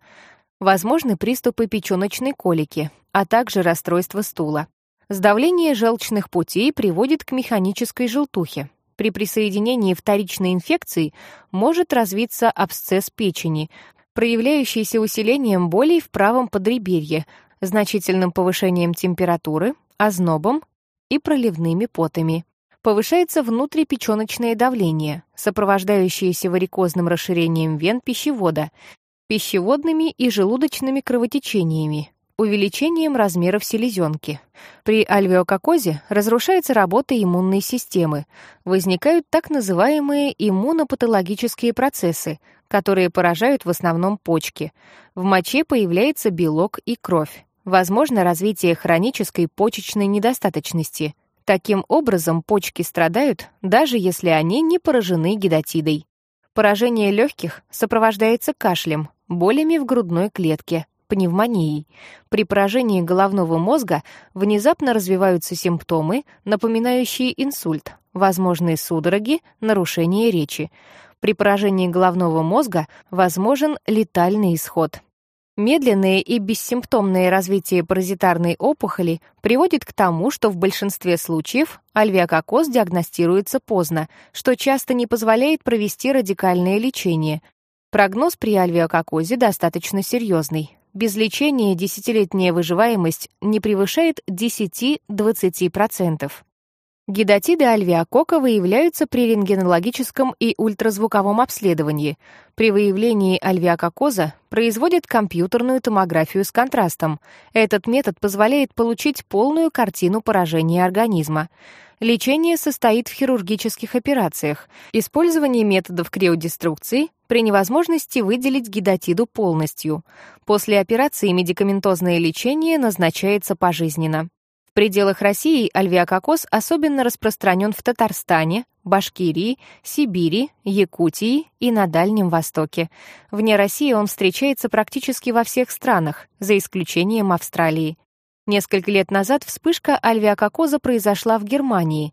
Возможны приступы печёночной колики, а также расстройство стула. Сдавление желчных путей приводит к механической желтухе, при присоединении вторичной инфекции может развиться абсцесс печени, проявляющийся усилением болей в правом подреберье, значительным повышением температуры, ознобом и проливными потами. Повышается внутрипечёночное давление, сопровождающееся варикозным расширением вен пищевода, пищеводными и желудочными кровотечениями, увеличением размеров селезенки. При альвеококозе разрушается работа иммунной системы, возникают так называемые иммунопатологические процессы, которые поражают в основном почки. В моче появляется белок и кровь. Возможно развитие хронической почечной недостаточности. Таким образом, почки страдают, даже если они не поражены гидатидой. Поражение легких сопровождается кашлем, болями в грудной клетке, пневмонией. При поражении головного мозга внезапно развиваются симптомы, напоминающие инсульт, возможные судороги, нарушение речи. При поражении головного мозга возможен летальный исход. Медленное и бессимптомное развитие паразитарной опухоли приводит к тому, что в большинстве случаев альвеококоз диагностируется поздно, что часто не позволяет провести радикальное лечение. Прогноз при альвеококозе достаточно серьезный без лечения десятилетняя выживаемость не превышает 10-20%. Гидатиды альвеокока выявляются при рентгенологическом и ультразвуковом обследовании. При выявлении альвеококоза производят компьютерную томографию с контрастом. Этот метод позволяет получить полную картину поражения организма. Лечение состоит в хирургических операциях, использовании методов криодеструкции при невозможности выделить гидатиду полностью. После операции медикаментозное лечение назначается пожизненно. В пределах России альвеококоз особенно распространен в Татарстане, Башкирии, Сибири, Якутии и на Дальнем Востоке. Вне России он встречается практически во всех странах, за исключением Австралии. Несколько лет назад вспышка альвеококоза произошла в Германии.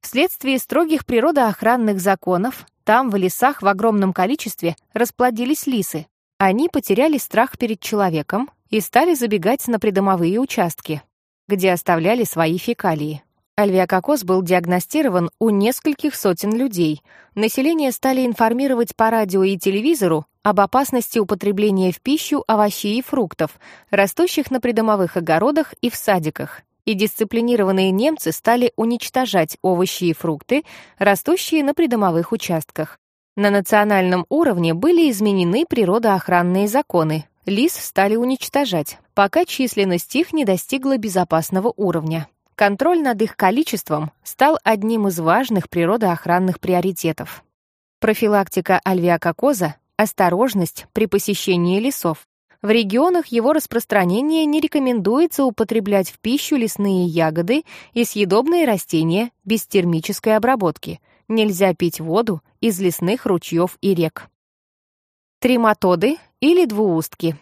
Вследствие строгих природоохранных законов там в лесах в огромном количестве расплодились лисы. Они потеряли страх перед человеком и стали забегать на придомовые участки, где оставляли свои фекалии. Альвеококоз был диагностирован у нескольких сотен людей. Население стали информировать по радио и телевизору об опасности употребления в пищу овощей и фруктов, растущих на придомовых огородах и в садиках. И дисциплинированные немцы стали уничтожать овощи и фрукты, растущие на придомовых участках. На национальном уровне были изменены природоохранные законы. Лис стали уничтожать, пока численность их не достигла безопасного уровня. Контроль над их количеством стал одним из важных природоохранных приоритетов. Профилактика альвеококоза — осторожность при посещении лесов. В регионах его распространения не рекомендуется употреблять в пищу лесные ягоды и съедобные растения без термической обработки — Нельзя пить воду из лесных ручьев и рек. Трематоды или двуустки.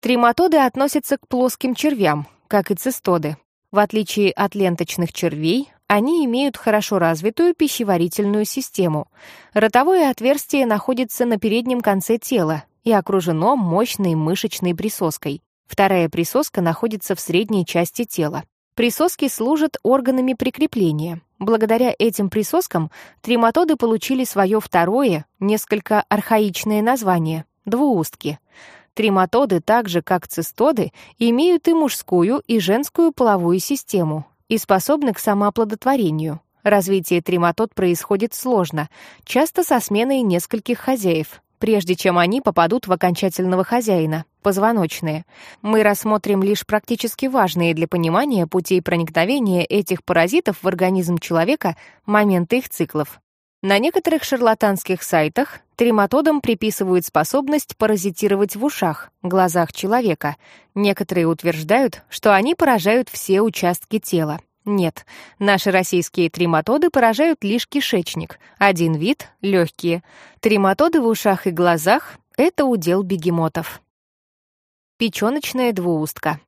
Трематоды относятся к плоским червям, как и цистоды. В отличие от ленточных червей, они имеют хорошо развитую пищеварительную систему. Ротовое отверстие находится на переднем конце тела и окружено мощной мышечной присоской. Вторая присоска находится в средней части тела. Присоски служат органами прикрепления. Благодаря этим присоскам трематоды получили свое второе, несколько архаичное название — двуустки. Трематоды, так же как цистоды, имеют и мужскую, и женскую половую систему и способны к самооплодотворению. Развитие трематод происходит сложно, часто со сменой нескольких хозяев, прежде чем они попадут в окончательного хозяина, позвоночные. Мы рассмотрим лишь практически важные для понимания путей проникновения этих паразитов в организм человека моменты их циклов. На некоторых шарлатанских сайтах трематодам приписывают способность паразитировать в ушах, глазах человека. Некоторые утверждают, что они поражают все участки тела. Нет, наши российские трематоды поражают лишь кишечник. Один вид — легкие. Трематоды в ушах и глазах — это удел бегемотов. Печёночная двуустка.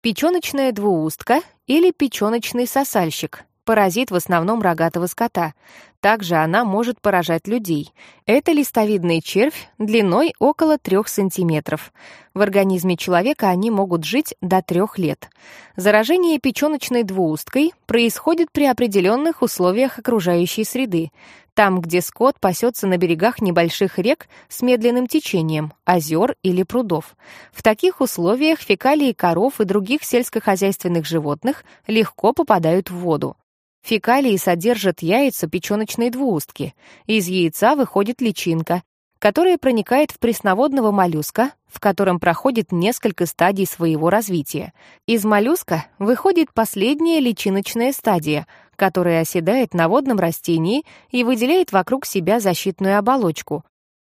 Печёночная двуустка или печёночный сосальщик — паразит в основном рогатого скота. Также она может поражать людей. Это листовидный червь длиной около 3 сантиметров. В организме человека они могут жить до 3 лет. Заражение печёночной двуусткой происходит при определенных условиях окружающей среды. Там, где скот пасется на берегах небольших рек с медленным течением, озер или прудов. В таких условиях фекалии коров и других сельскохозяйственных животных легко попадают в воду. Фекалии содержат яйца печёночной двуустки. Из яйца выходит личинка, которая проникает в пресноводного моллюска, в котором проходит несколько стадий своего развития. Из моллюска выходит последняя личиночная стадия, которая оседает на водном растении и выделяет вокруг себя защитную оболочку.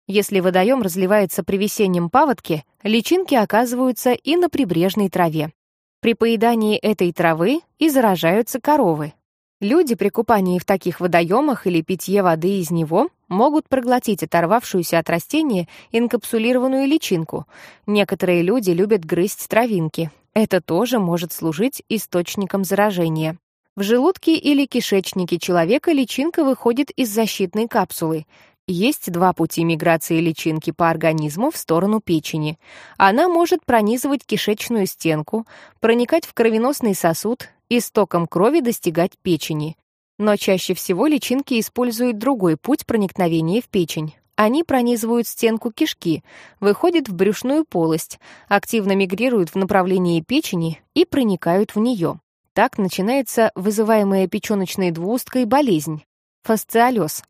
Если водоем разливается при весеннем паводке, личинки оказываются и на прибрежной траве. При поедании этой травы и заражаются коровы, Люди при купании в таких водоемах или питье воды из него могут проглотить оторвавшуюся от растения инкапсулированную личинку. Некоторые люди любят грызть травинки. Это тоже может служить источником заражения. В желудке или кишечнике человека личинка выходит из защитной капсулы. Есть два пути миграции личинки по организму в сторону печени. Она может пронизывать кишечную стенку, проникать в кровеносный сосуд, истоком крови достигать печени. Но чаще всего личинки используют другой путь проникновения в печень. Они пронизывают стенку кишки, выходят в брюшную полость, активно мигрируют в направлении печени и проникают в нее. Так начинается вызываемая печёночной двуусткой болезнь — фасциолез.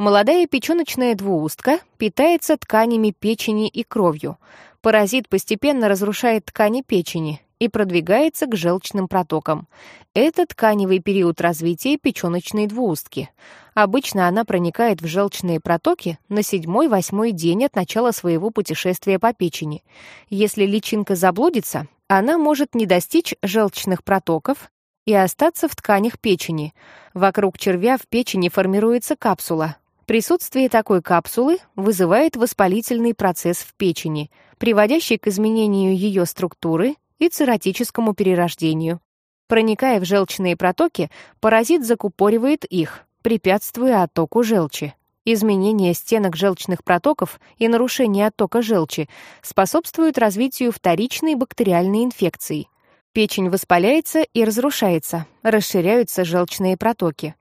Молодая печёночная двуустка питается тканями печени и кровью. Паразит постепенно разрушает ткани печени, и продвигается к желчным протокам. Это тканевый период развития печёночной двуустки. Обычно она проникает в желчные протоки на седьмой-восьмой день от начала своего путешествия по печени. Если личинка заблудится, она может не достичь желчных протоков и остаться в тканях печени. Вокруг червя в печени формируется капсула. Присутствие такой капсулы вызывает воспалительный процесс в печени, приводящий к изменению ее структуры и цирротическому перерождению. Проникая в желчные протоки, паразит закупоривает их, препятствуя оттоку желчи. Изменение стенок желчных протоков и нарушение оттока желчи способствуют развитию вторичной бактериальной инфекции. Печень воспаляется и разрушается, расширяются желчные протоки.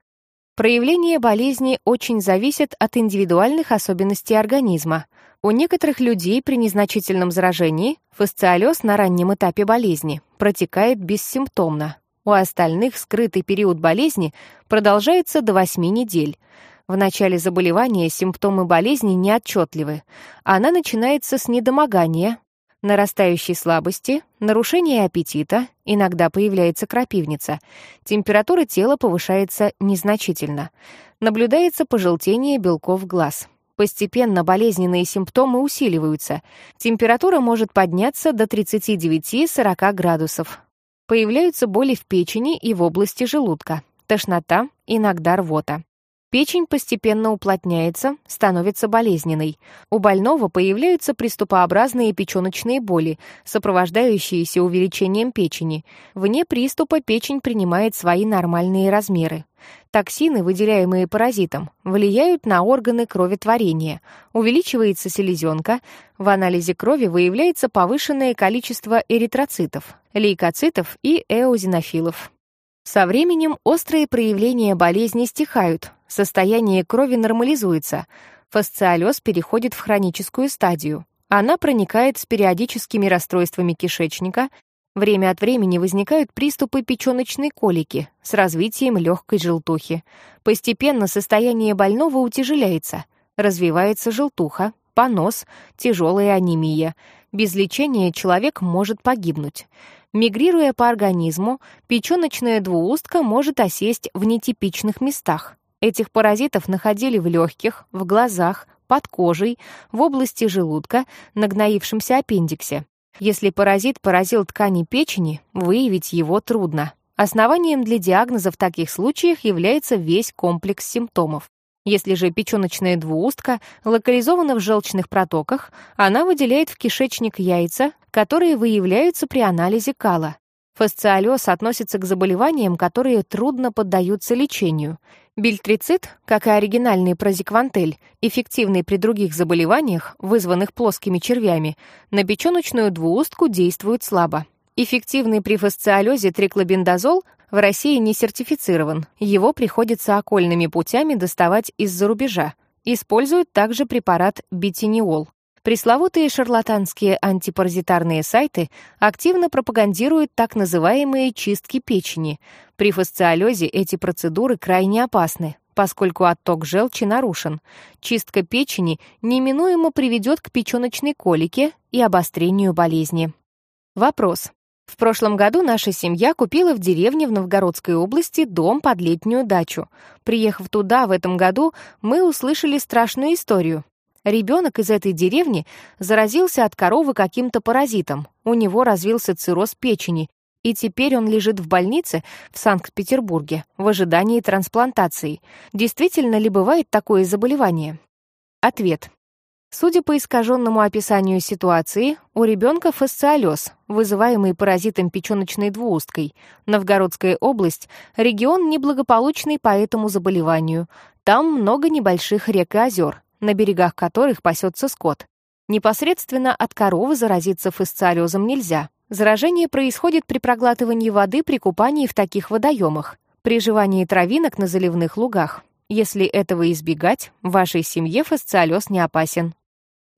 Проявление болезни очень зависит от индивидуальных особенностей организма. У некоторых людей при незначительном заражении фасциолез на раннем этапе болезни протекает бессимптомно, У остальных скрытый период болезни продолжается до 8 недель. В начале заболевания симптомы болезни неотчетливы. Она начинается с недомогания, нарастающей слабости, нарушения аппетита, иногда появляется крапивница. Температура тела повышается незначительно. Наблюдается пожелтение белков глаз. Постепенно болезненные симптомы усиливаются. Температура может подняться до 39-40 градусов. Появляются боли в печени и в области желудка, тошнота, иногда рвота. Печень постепенно уплотняется, становится болезненной. У больного появляются приступообразные печёночные боли, сопровождающиеся увеличением печени. Вне приступа печень принимает свои нормальные размеры. Токсины, выделяемые паразитом, влияют на органы кроветворения. Увеличивается селезенка. В анализе крови выявляется повышенное количество эритроцитов, лейкоцитов и эозинофилов. Со временем острые проявления болезни стихают, состояние крови нормализуется, фасциолез переходит в хроническую стадию. Она проникает с периодическими расстройствами кишечника, время от времени возникают приступы печёночной колики с развитием легкой желтухи. Постепенно состояние больного утяжеляется, развивается желтуха, понос, тяжелая анемия. Без лечения человек может погибнуть. Мигрируя по организму, печёночная двуустка может осесть в нетипичных местах. Этих паразитов находили в легких, в глазах, под кожей, в области желудка, на гноившемся аппендиксе. Если паразит поразил ткани печени, выявить его трудно. Основанием для диагноза в таких случаях является весь комплекс симптомов. Если же печёночная двуустка локализована в желчных протоках, она выделяет в кишечник яйца, которые выявляются при анализе кала. Фасциолез относится к заболеваниям, которые трудно поддаются лечению. Бильтрицит, как и оригинальный прозиквантель, эффективный при других заболеваниях, вызванных плоскими червями, на печёночную двуустку действует слабо. Эффективный при фасциолезе триклобендазол в России не сертифицирован, его приходится окольными путями доставать из-за рубежа. Используют также препарат битиниол. Пресловутые шарлатанские антипаразитарные сайты активно пропагандируют так называемые чистки печени. При фасциолезе эти процедуры крайне опасны, поскольку отток желчи нарушен. Чистка печени неминуемо приведет к печёночной колике и обострению болезни. Вопрос. В прошлом году наша семья купила в деревне в Новгородской области дом под летнюю дачу. Приехав туда в этом году, мы услышали страшную историю. Ребенок из этой деревни заразился от коровы каким-то паразитом. У него развился цирроз печени, и теперь он лежит в больнице в Санкт-Петербурге в ожидании трансплантации. Действительно ли бывает такое заболевание? Ответ. Судя по искаженному описанию ситуации, у ребенка фасциолез, вызываемый паразитом печёночной двуусткой. Новгородская область — регион неблагополучный по этому заболеванию. Там много небольших рек и озер, на берегах которых пасется скот. Непосредственно от коровы заразиться фасциолезом нельзя. Заражение происходит при проглатывании воды при купании в таких водоемах, при жевании травинок на заливных лугах. Если этого избегать, вашей семье фасциолез не опасен.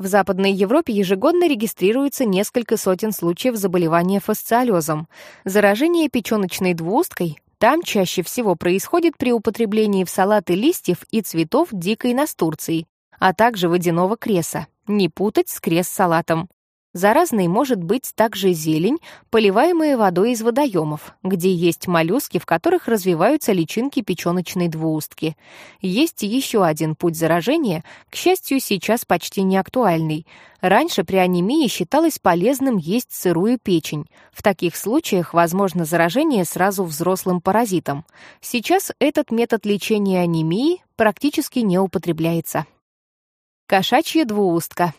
В Западной Европе ежегодно регистрируется несколько сотен случаев заболевания фасциолезом. Заражение печёночной двуусткой там чаще всего происходит при употреблении в салаты листьев и цветов дикой настурции, а также водяного креса. Не путать с крес-салатом. Заразной может быть также зелень, поливаемая водой из водоемов, где есть моллюски, в которых развиваются личинки печёночной двуустки. Есть еще один путь заражения, к счастью, сейчас почти не актуальный. Раньше при анемии считалось полезным есть сырую печень. В таких случаях возможно заражение сразу взрослым паразитом. Сейчас этот метод лечения анемии практически не употребляется. Кошачья двуустка.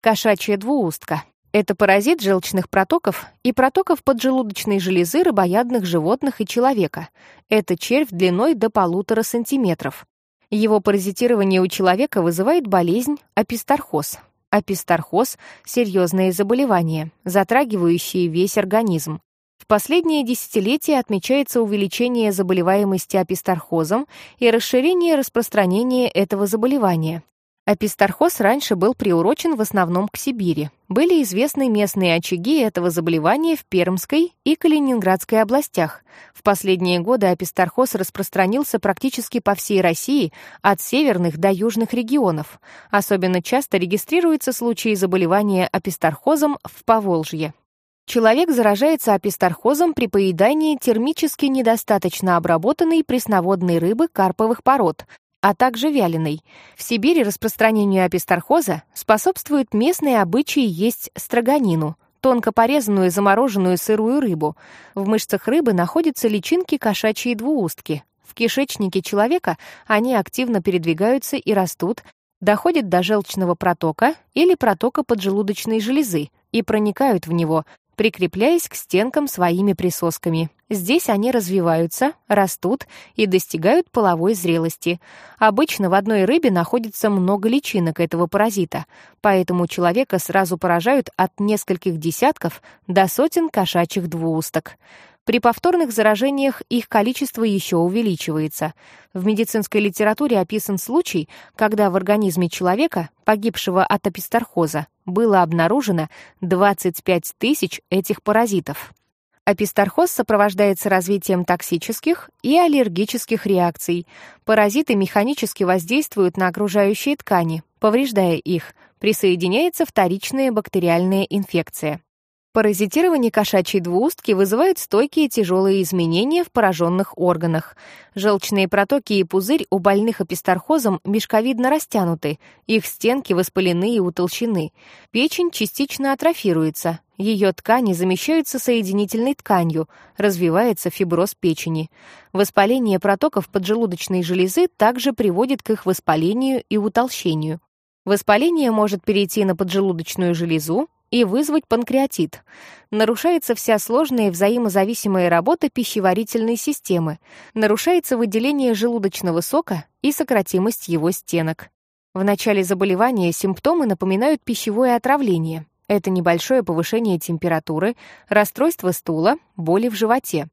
Кошачья двуустка — это паразит желчных протоков и протоков поджелудочной железы рыбоядных животных и человека. Это червь длиной до полутора сантиметров. Его паразитирование у человека вызывает болезнь апистархоз. Апистархоз — серьезное заболевание, затрагивающее весь организм. В последние десятилетия отмечается увеличение заболеваемости апистархозом и расширение распространения этого заболевания. Апистархоз раньше был приурочен в основном к Сибири. Были известны местные очаги этого заболевания в Пермской и Калининградской областях. В последние годы апистархоз распространился практически по всей России, от северных до южных регионов. Особенно часто регистрируются случаи заболевания апистархозом в Поволжье. Человек заражается апистархозом при поедании термически недостаточно обработанной пресноводной рыбы карповых пород, а также вяленой. В Сибири распространению апистархоза способствуют местные обычаи есть строганину, тонко порезанную замороженную сырую рыбу. В мышцах рыбы находятся личинки кошачьей двуустки. В кишечнике человека они активно передвигаются и растут, доходят до желчного протока или протока поджелудочной железы и проникают в него, прикрепляясь к стенкам своими присосками. Здесь они развиваются, растут и достигают половой зрелости. Обычно в одной рыбе находится много личинок этого паразита, поэтому человека сразу поражают от нескольких десятков до сотен кошачьих двуусток. При повторных заражениях их количество еще увеличивается. В медицинской литературе описан случай, когда в организме человека, погибшего от апистархоза, было обнаружено 25 тысяч этих паразитов. Апистархоз сопровождается развитием токсических и аллергических реакций. Паразиты механически воздействуют на окружающие ткани, повреждая их. Присоединяется вторичная бактериальная инфекция. Паразитирование кошачьей двуустки вызывает стойкие тяжелые изменения в пораженных органах. Желчные протоки и пузырь у больных апистархозом мешковидно растянуты, их стенки воспалены и утолщены. Печень частично атрофируется, ее ткани замещаются соединительной тканью, развивается фиброз печени. Воспаление протоков поджелудочной железы также приводит к их воспалению и утолщению. Воспаление может перейти на поджелудочную железу, и вызвать панкреатит. Нарушается вся сложная и взаимозависимая работа пищеварительной системы, нарушается выделение желудочного сока и сократимость его стенок. В начале заболевания симптомы напоминают пищевое отравление. Это небольшое повышение температуры, расстройство стула, боли в животе.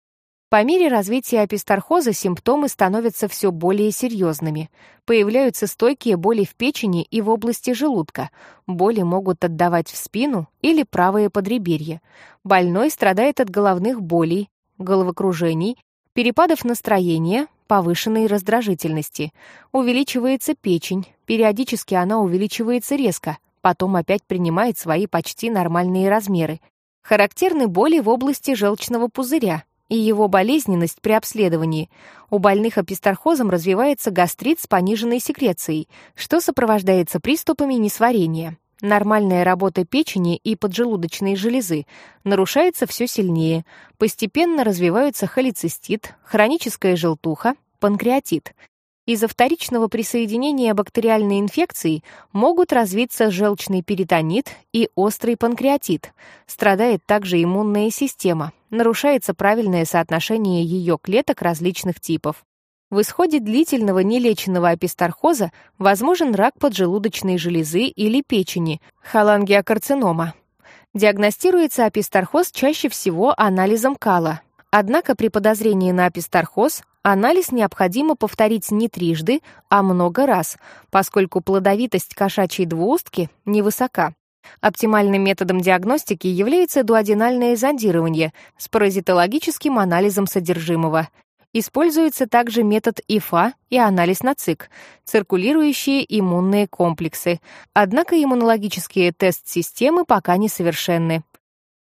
По мере развития апистархоза симптомы становятся все более серьезными. Появляются стойкие боли в печени и в области желудка. Боли могут отдавать в спину или правое подреберье. Больной страдает от головных болей, головокружений, перепадов настроения, повышенной раздражительности. Увеличивается печень, периодически она увеличивается резко, потом опять принимает свои почти нормальные размеры. Характерны боли в области желчного пузыря, и его болезненность при обследовании. У больных апистархозом развивается гастрит с пониженной секрецией, что сопровождается приступами несварения. Нормальная работа печени и поджелудочной железы нарушается все сильнее. Постепенно развиваются холецистит, хроническая желтуха, панкреатит. Из-за вторичного присоединения бактериальной инфекции могут развиться желчный перитонит и острый панкреатит. Страдает также иммунная система. Нарушается правильное соотношение ее клеток различных типов. В исходе длительного нелеченного апистархоза возможен рак поджелудочной железы или печени, холангиокарцинома. Диагностируется апистархоз чаще всего анализом кала. Однако при подозрении на апистархоз Анализ необходимо повторить не трижды, а много раз, поскольку плодовитость кошачьей двуустки невысока. Оптимальным методом диагностики является дуоденальное зондирование с паразитологическим анализом содержимого. Используется также метод ИФА и анализ на ЦИК, циркулирующие иммунные комплексы. Однако иммунологические тест-системы пока несовершенны.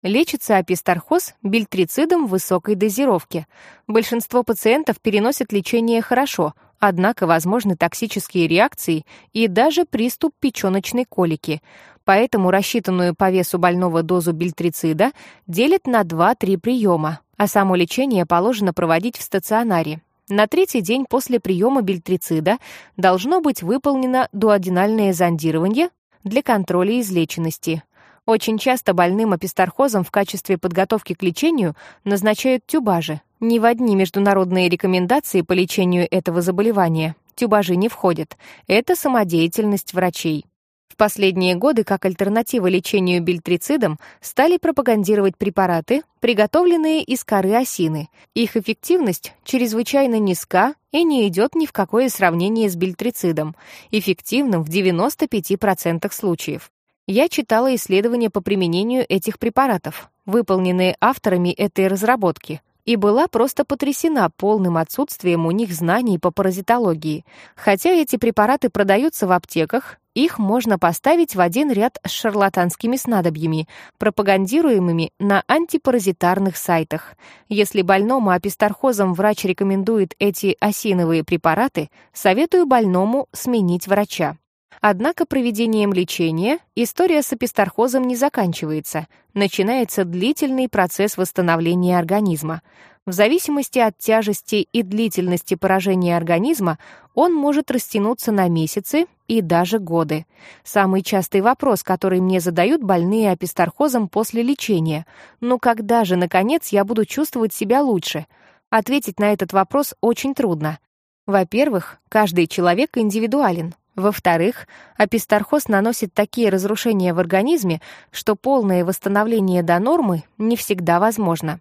Лечится апистархоз бильтрицидом высокой дозировки. Большинство пациентов переносят лечение хорошо, однако возможны токсические реакции и даже приступ печёночной колики. Поэтому рассчитанную по весу больного дозу бильтрицида делят на 2-3 приема, а само лечение положено проводить в стационаре. На третий день после приема бильтрицида должно быть выполнено дуоденальное зондирование для контроля излеченности. Очень часто больным апистархозом в качестве подготовки к лечению назначают тюбажи. Ни в одни международные рекомендации по лечению этого заболевания тюбажи не входят. Это самодеятельность врачей. В последние годы как альтернатива лечению бильтрицидом стали пропагандировать препараты, приготовленные из коры осины. Их эффективность чрезвычайно низка и не идет ни в какое сравнение с бильтрицидом, эффективным в 95% случаев. Я читала исследования по применению этих препаратов, выполненные авторами этой разработки, и была просто потрясена полным отсутствием у них знаний по паразитологии. Хотя эти препараты продаются в аптеках, их можно поставить в один ряд с шарлатанскими снадобьями, пропагандируемыми на антипаразитарных сайтах. Если больному апистархозом врач рекомендует эти осиновые препараты, советую больному сменить врача. Однако проведением лечения история с апистархозом не заканчивается. Начинается длительный процесс восстановления организма. В зависимости от тяжести и длительности поражения организма он может растянуться на месяцы и даже годы. Самый частый вопрос, который мне задают больные апистархозом после лечения. «Ну когда же, наконец, я буду чувствовать себя лучше?» Ответить на этот вопрос очень трудно. Во-первых, каждый человек индивидуален. Во-вторых, апистархоз наносит такие разрушения в организме, что полное восстановление до нормы не всегда возможно.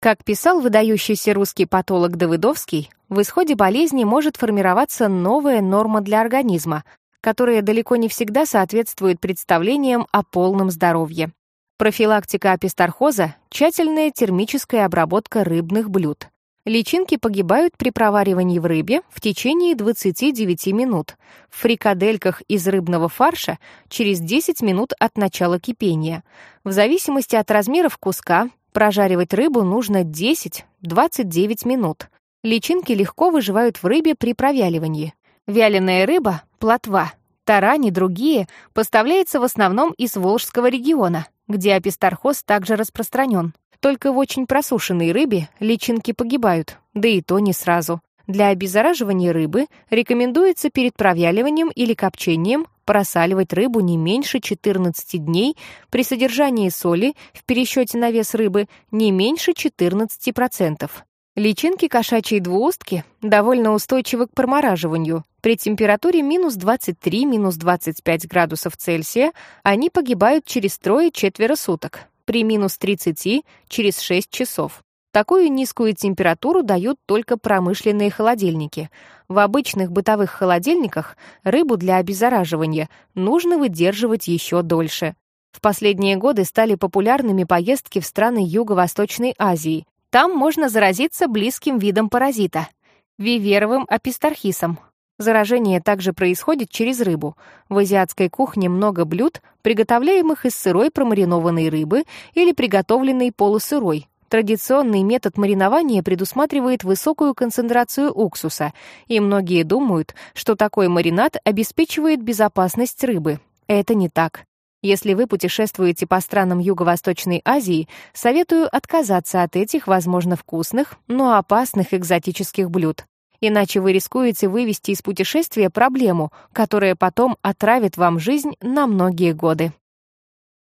Как писал выдающийся русский патолог Давыдовский, в исходе болезни может формироваться новая норма для организма, которая далеко не всегда соответствует представлениям о полном здоровье. Профилактика апистархоза — тщательная термическая обработка рыбных блюд. Личинки погибают при проваривании в рыбе в течение 29 минут, в фрикадельках из рыбного фарша через 10 минут от начала кипения. В зависимости от размеров куска прожаривать рыбу нужно 10-29 минут. Личинки легко выживают в рыбе при провяливании. Вяленая рыба, плотва, тарань и другие поставляется в основном из Волжского региона, где апистархоз также распространен. Только в очень просушенной рыбе личинки погибают, да и то не сразу. Для обеззараживания рыбы рекомендуется перед провяливанием или копчением просаливать рыбу не меньше 14 дней при содержании соли в пересчете на вес рыбы не меньше 14%. Личинки кошачьей двуостки довольно устойчивы к промораживанию. При температуре минус 23-25 градусов Цельсия они погибают через трое-четверо суток при минус 30 через 6 часов. Такую низкую температуру дают только промышленные холодильники. В обычных бытовых холодильниках рыбу для обеззараживания нужно выдерживать еще дольше. В последние годы стали популярными поездки в страны Юго-Восточной Азии. Там можно заразиться близким видом паразита — виверовым апистархисом. Заражение также происходит через рыбу. В азиатской кухне много блюд, приготовляемых из сырой промаринованной рыбы или приготовленной полусырой. Традиционный метод маринования предусматривает высокую концентрацию уксуса, и многие думают, что такой маринад обеспечивает безопасность рыбы. Это не так. Если вы путешествуете по странам Юго-Восточной Азии, советую отказаться от этих, возможно, вкусных, но опасных экзотических блюд иначе вы рискуете вывести из путешествия проблему, которая потом отравит вам жизнь на многие годы.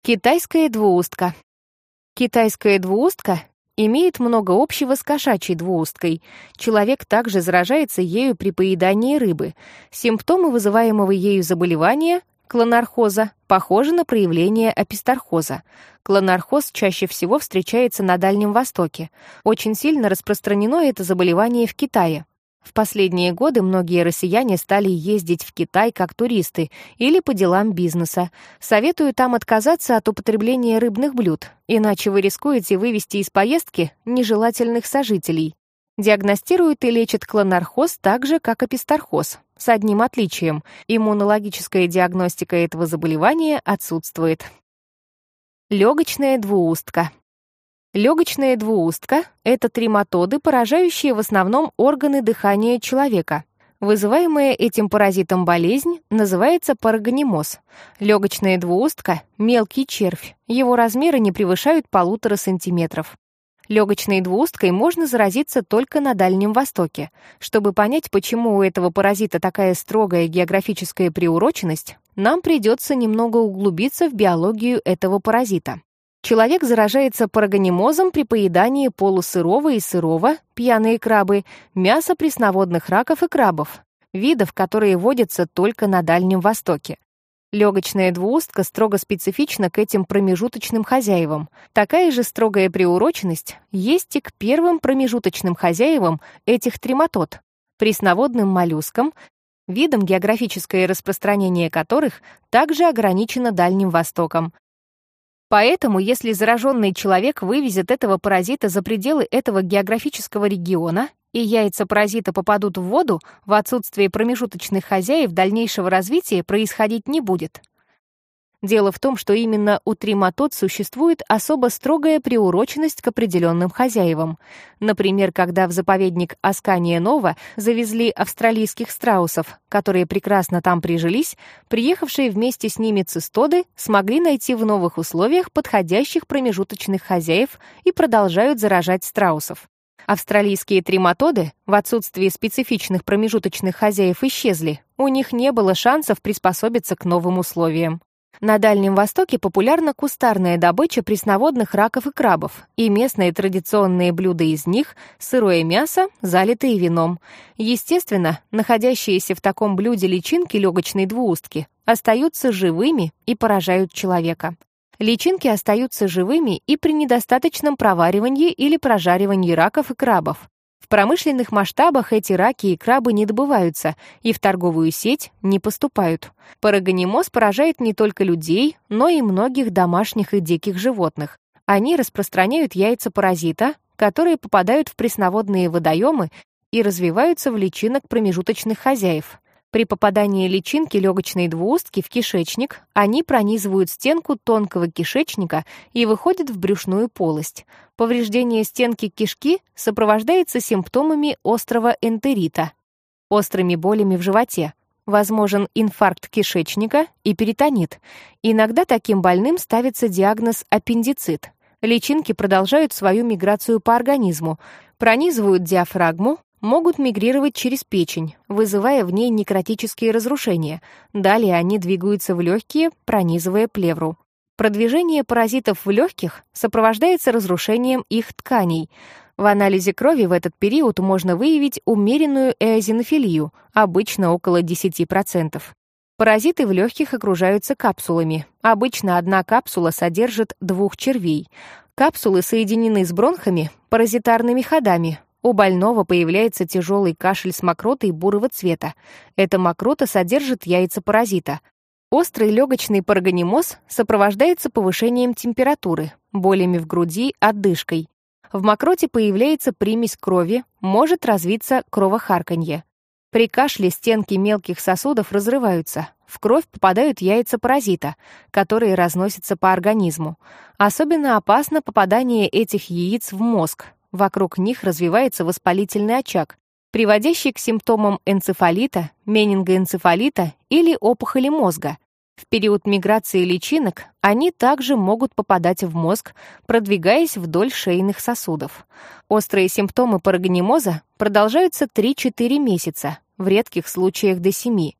Китайская двуустка. Китайская двуустка имеет много общего с кошачьей двуусткой. Человек также заражается ею при поедании рыбы. Симптомы вызываемого ею заболевания клонархоза похожи на проявление апистархоза. Клонархоз чаще всего встречается на Дальнем Востоке. Очень сильно распространено это заболевание в Китае. В последние годы многие россияне стали ездить в Китай как туристы или по делам бизнеса. Советую там отказаться от употребления рыбных блюд, иначе вы рискуете вывести из поездки нежелательных сожителей. Диагностируют и лечат клонархоз так же, как апистархоз, с одним отличием — иммунологическая диагностика этого заболевания отсутствует. Легочная двуустка. Легочная двуустка — это трематоды, поражающие в основном органы дыхания человека. Вызываемая этим паразитом болезнь называется парагонимоз. Легочная двуустка — мелкий червь. Его размеры не превышают полутора сантиметров. Легочной двуусткой можно заразиться только на Дальнем Востоке. Чтобы понять, почему у этого паразита такая строгая географическая приуроченность, нам придется немного углубиться в биологию этого паразита. Человек заражается парагонимозом при поедании полусырого и сырого, пьяные крабы, мяса пресноводных раков и крабов, видов, которые водятся только на Дальнем Востоке. Легочная двуустка строго специфична к этим промежуточным хозяевам. Такая же строгая приуроченность есть и к первым промежуточным хозяевам этих трематод, пресноводным моллюскам, видам географическое распространение которых также ограничено Дальним Востоком. Поэтому, если зараженный человек вывезет этого паразита за пределы этого географического региона, и яйца паразита попадут в воду, в отсутствие промежуточных хозяев дальнейшего развития происходить не будет. Дело в том, что именно у триматод существует особо строгая приуроченность к определенным хозяевам. Например, когда в заповедник Аскания Нова завезли австралийских страусов, которые прекрасно там прижились, приехавшие вместе с ними цистоды смогли найти в новых условиях подходящих промежуточных хозяев и продолжают заражать страусов. Австралийские триматоды в отсутствии специфичных промежуточных хозяев исчезли, у них не было шансов приспособиться к новым условиям. На Дальнем Востоке популярна кустарная добыча пресноводных раков и крабов, и местные традиционные блюда из них — сырое мясо, залитое вином. Естественно, находящиеся в таком блюде личинки легочной двуустки остаются живыми и поражают человека. Личинки остаются живыми и при недостаточном проваривании или прожаривании раков и крабов. Промышленных масштабах эти раки и крабы не добываются и в торговую сеть не поступают. Парагонимоз поражает не только людей, но и многих домашних и диких животных. Они распространяют яйца паразита, которые попадают в пресноводные водоемы и развиваются в личинок промежуточных хозяев. При попадании личинки легочной двуустки в кишечник они пронизывают стенку тонкого кишечника и выходят в брюшную полость. Повреждение стенки кишки сопровождается симптомами острого энтерита, острыми болями в животе, возможен инфаркт кишечника и перитонит. Иногда таким больным ставится диагноз аппендицит. Личинки продолжают свою миграцию по организму, пронизывают диафрагму, могут мигрировать через печень, вызывая в ней некротические разрушения. Далее они двигаются в легкие, пронизывая плевру. Продвижение паразитов в легких сопровождается разрушением их тканей. В анализе крови в этот период можно выявить умеренную эозинофилию, обычно около 10%. Паразиты в легких окружаются капсулами. Обычно одна капсула содержит двух червей. Капсулы соединены с бронхами, паразитарными ходами, у больного появляется тяжелый кашель с мокротой бурого цвета. Эта мокрота содержит яйца паразита. Острый легочный парагонимоз сопровождается повышением температуры, болями в груди, отдышкой. В мокроте появляется примесь крови, может развиться кровохарканье. При кашле стенки мелких сосудов разрываются. В кровь попадают яйца паразита, которые разносятся по организму. Особенно опасно попадание этих яиц в мозг, Вокруг них развивается воспалительный очаг, приводящий к симптомам энцефалита, менингоэнцефалита или опухоли мозга. В период миграции личинок они также могут попадать в мозг, продвигаясь вдоль шейных сосудов. Острые симптомы парагонимоза продолжаются 3-4 месяца, в редких случаях до 7.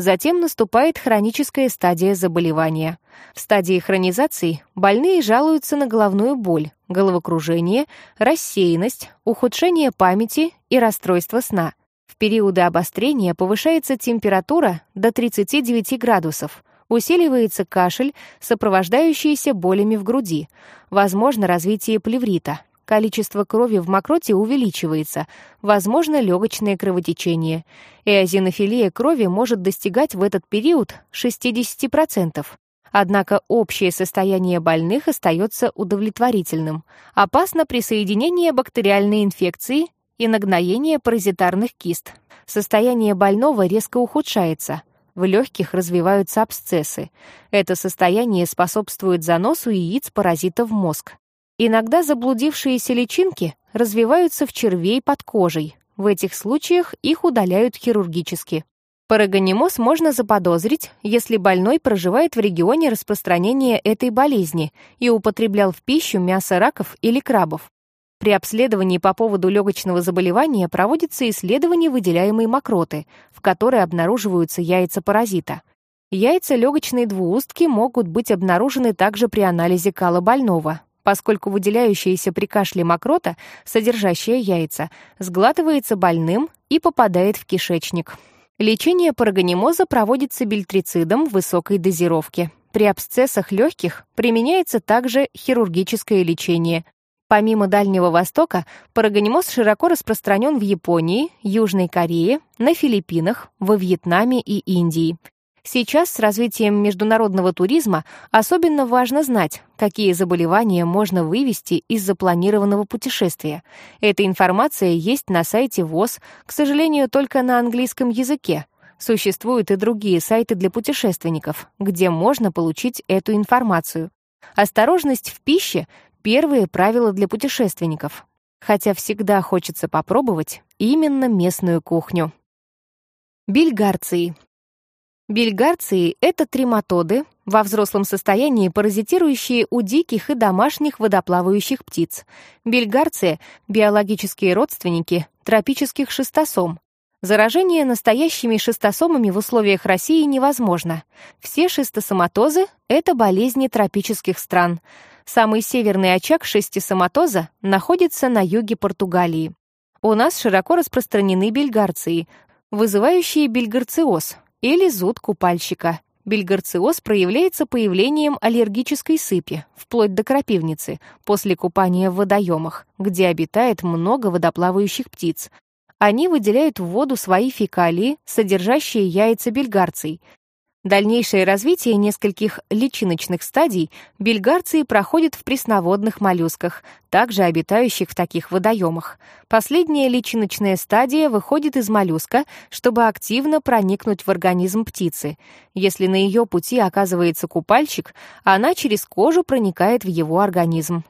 Затем наступает хроническая стадия заболевания. В стадии хронизации больные жалуются на головную боль, головокружение, рассеянность, ухудшение памяти и расстройство сна. В периоды обострения повышается температура до 39 градусов, усиливается кашель, сопровождающийся болями в груди, возможно развитие плеврита, количество крови в мокроте увеличивается, возможно легочное кровотечение. Эозинофилия крови может достигать в этот период 60%. Однако общее состояние больных остается удовлетворительным. Опасно присоединение бактериальной инфекции и нагноение паразитарных кист. Состояние больного резко ухудшается. В легких развиваются абсцессы. Это состояние способствует заносу яиц паразита в мозг. Иногда заблудившиеся личинки развиваются в червей под кожей. В этих случаях их удаляют хирургически. Парагонимоз можно заподозрить, если больной проживает в регионе распространения этой болезни и употреблял в пищу мясо раков или крабов. При обследовании по поводу легочного заболевания проводится исследование выделяемой мокроты, в которой обнаруживаются яйца паразита. Яйца легочной двуустки могут быть обнаружены также при анализе кала больного, поскольку выделяющаяся при кашле мокрота, содержащая яйца, сглатывается больным и попадает в кишечник. Лечение парагонимоза проводится бильтрицидом высокой дозировке. При абсцессах легких применяется также хирургическое лечение. Помимо Дальнего Востока, парагонимоз широко распространен в Японии, Южной Корее, на Филиппинах, во Вьетнаме и Индии. Сейчас с развитием международного туризма особенно важно знать, какие заболевания можно вывести из запланированного путешествия. Эта информация есть на сайте ВОЗ, к сожалению, только на английском языке. Существуют и другие сайты для путешественников, где можно получить эту информацию. Осторожность в пище — первые правила для путешественников. Хотя всегда хочется попробовать именно местную кухню. Бельгарции. Бельгарции — это трематоды, во взрослом состоянии паразитирующие у диких и домашних водоплавающих птиц. Бельгарции — биологические родственники тропических шистосом. Заражение настоящими шистосомами в условиях России невозможно. Все шистосоматозы — это болезни тропических стран. Самый северный очаг шестисоматоза находится на юге Португалии. У нас широко распространены бельгарции, вызывающие бельгарциоз — или зуд купальщика. Бельгарциоз проявляется появлением аллергической сыпи, вплоть до крапивницы, после купания в водоемах, где обитает много водоплавающих птиц. Они выделяют в воду свои фекалии, содержащие яйца бельгарций, Дальнейшее развитие нескольких личиночных стадий бельгарции проходит в пресноводных моллюсках, также обитающих в таких водоемах. Последняя личиночная стадия выходит из моллюска, чтобы активно проникнуть в организм птицы. Если на ее пути оказывается купальщик, она через кожу проникает в его организм.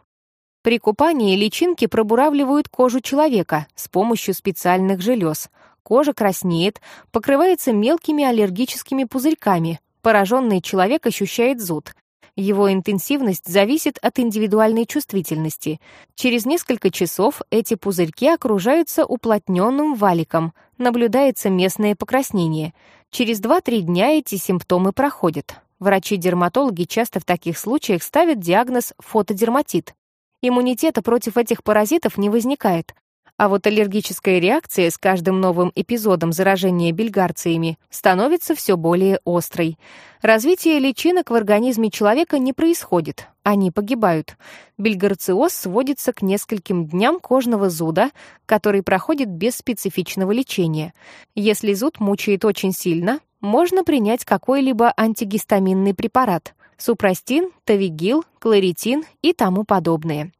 При купании личинки пробуравливают кожу человека с помощью специальных желез — Кожа краснеет, покрывается мелкими аллергическими пузырьками. Пораженный человек ощущает зуд. Его интенсивность зависит от индивидуальной чувствительности. Через несколько часов эти пузырьки окружаются уплотненным валиком, наблюдается местное покраснение. Через 2-3 дня эти симптомы проходят. Врачи-дерматологи часто в таких случаях ставят диагноз фотодерматит. Иммунитета против этих паразитов не возникает, а вот аллергическая реакция с каждым новым эпизодом заражения бельгарциями становится все более острой. Развитие личинок в организме человека не происходит, они погибают. Бельгарциоз сводится к нескольким дням кожного зуда, который проходит без специфичного лечения. Если зуд мучает очень сильно, можно принять какой-либо антигистаминный препарат — супрастин, тавигил, кларитин и тому подобное.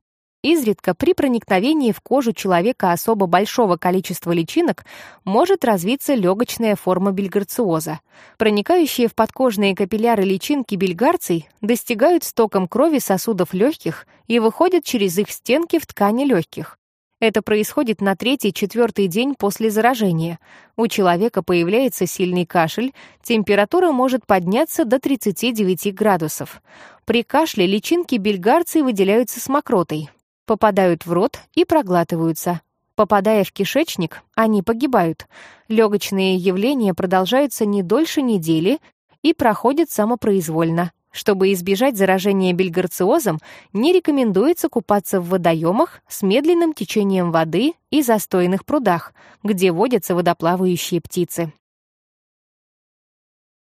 Изредка при проникновении в кожу человека особо большого количества личинок может развиться легочная форма бельгарциоза. Проникающие в подкожные капилляры личинки бельгарций достигают стоком крови сосудов легких и выходят через их стенки в ткани легких. Это происходит на третий-четвертый день после заражения. У человека появляется сильный кашель, температура может подняться до 39 градусов. При кашле личинки бельгарций выделяются с мокротой, попадают в рот и проглатываются. Попадая в кишечник, они погибают. Легочные явления продолжаются не дольше недели и проходят самопроизвольно. Чтобы избежать заражения бельгарциозом, не рекомендуется купаться в водоемах с медленным течением воды и застойных прудах, где водятся водоплавающие птицы.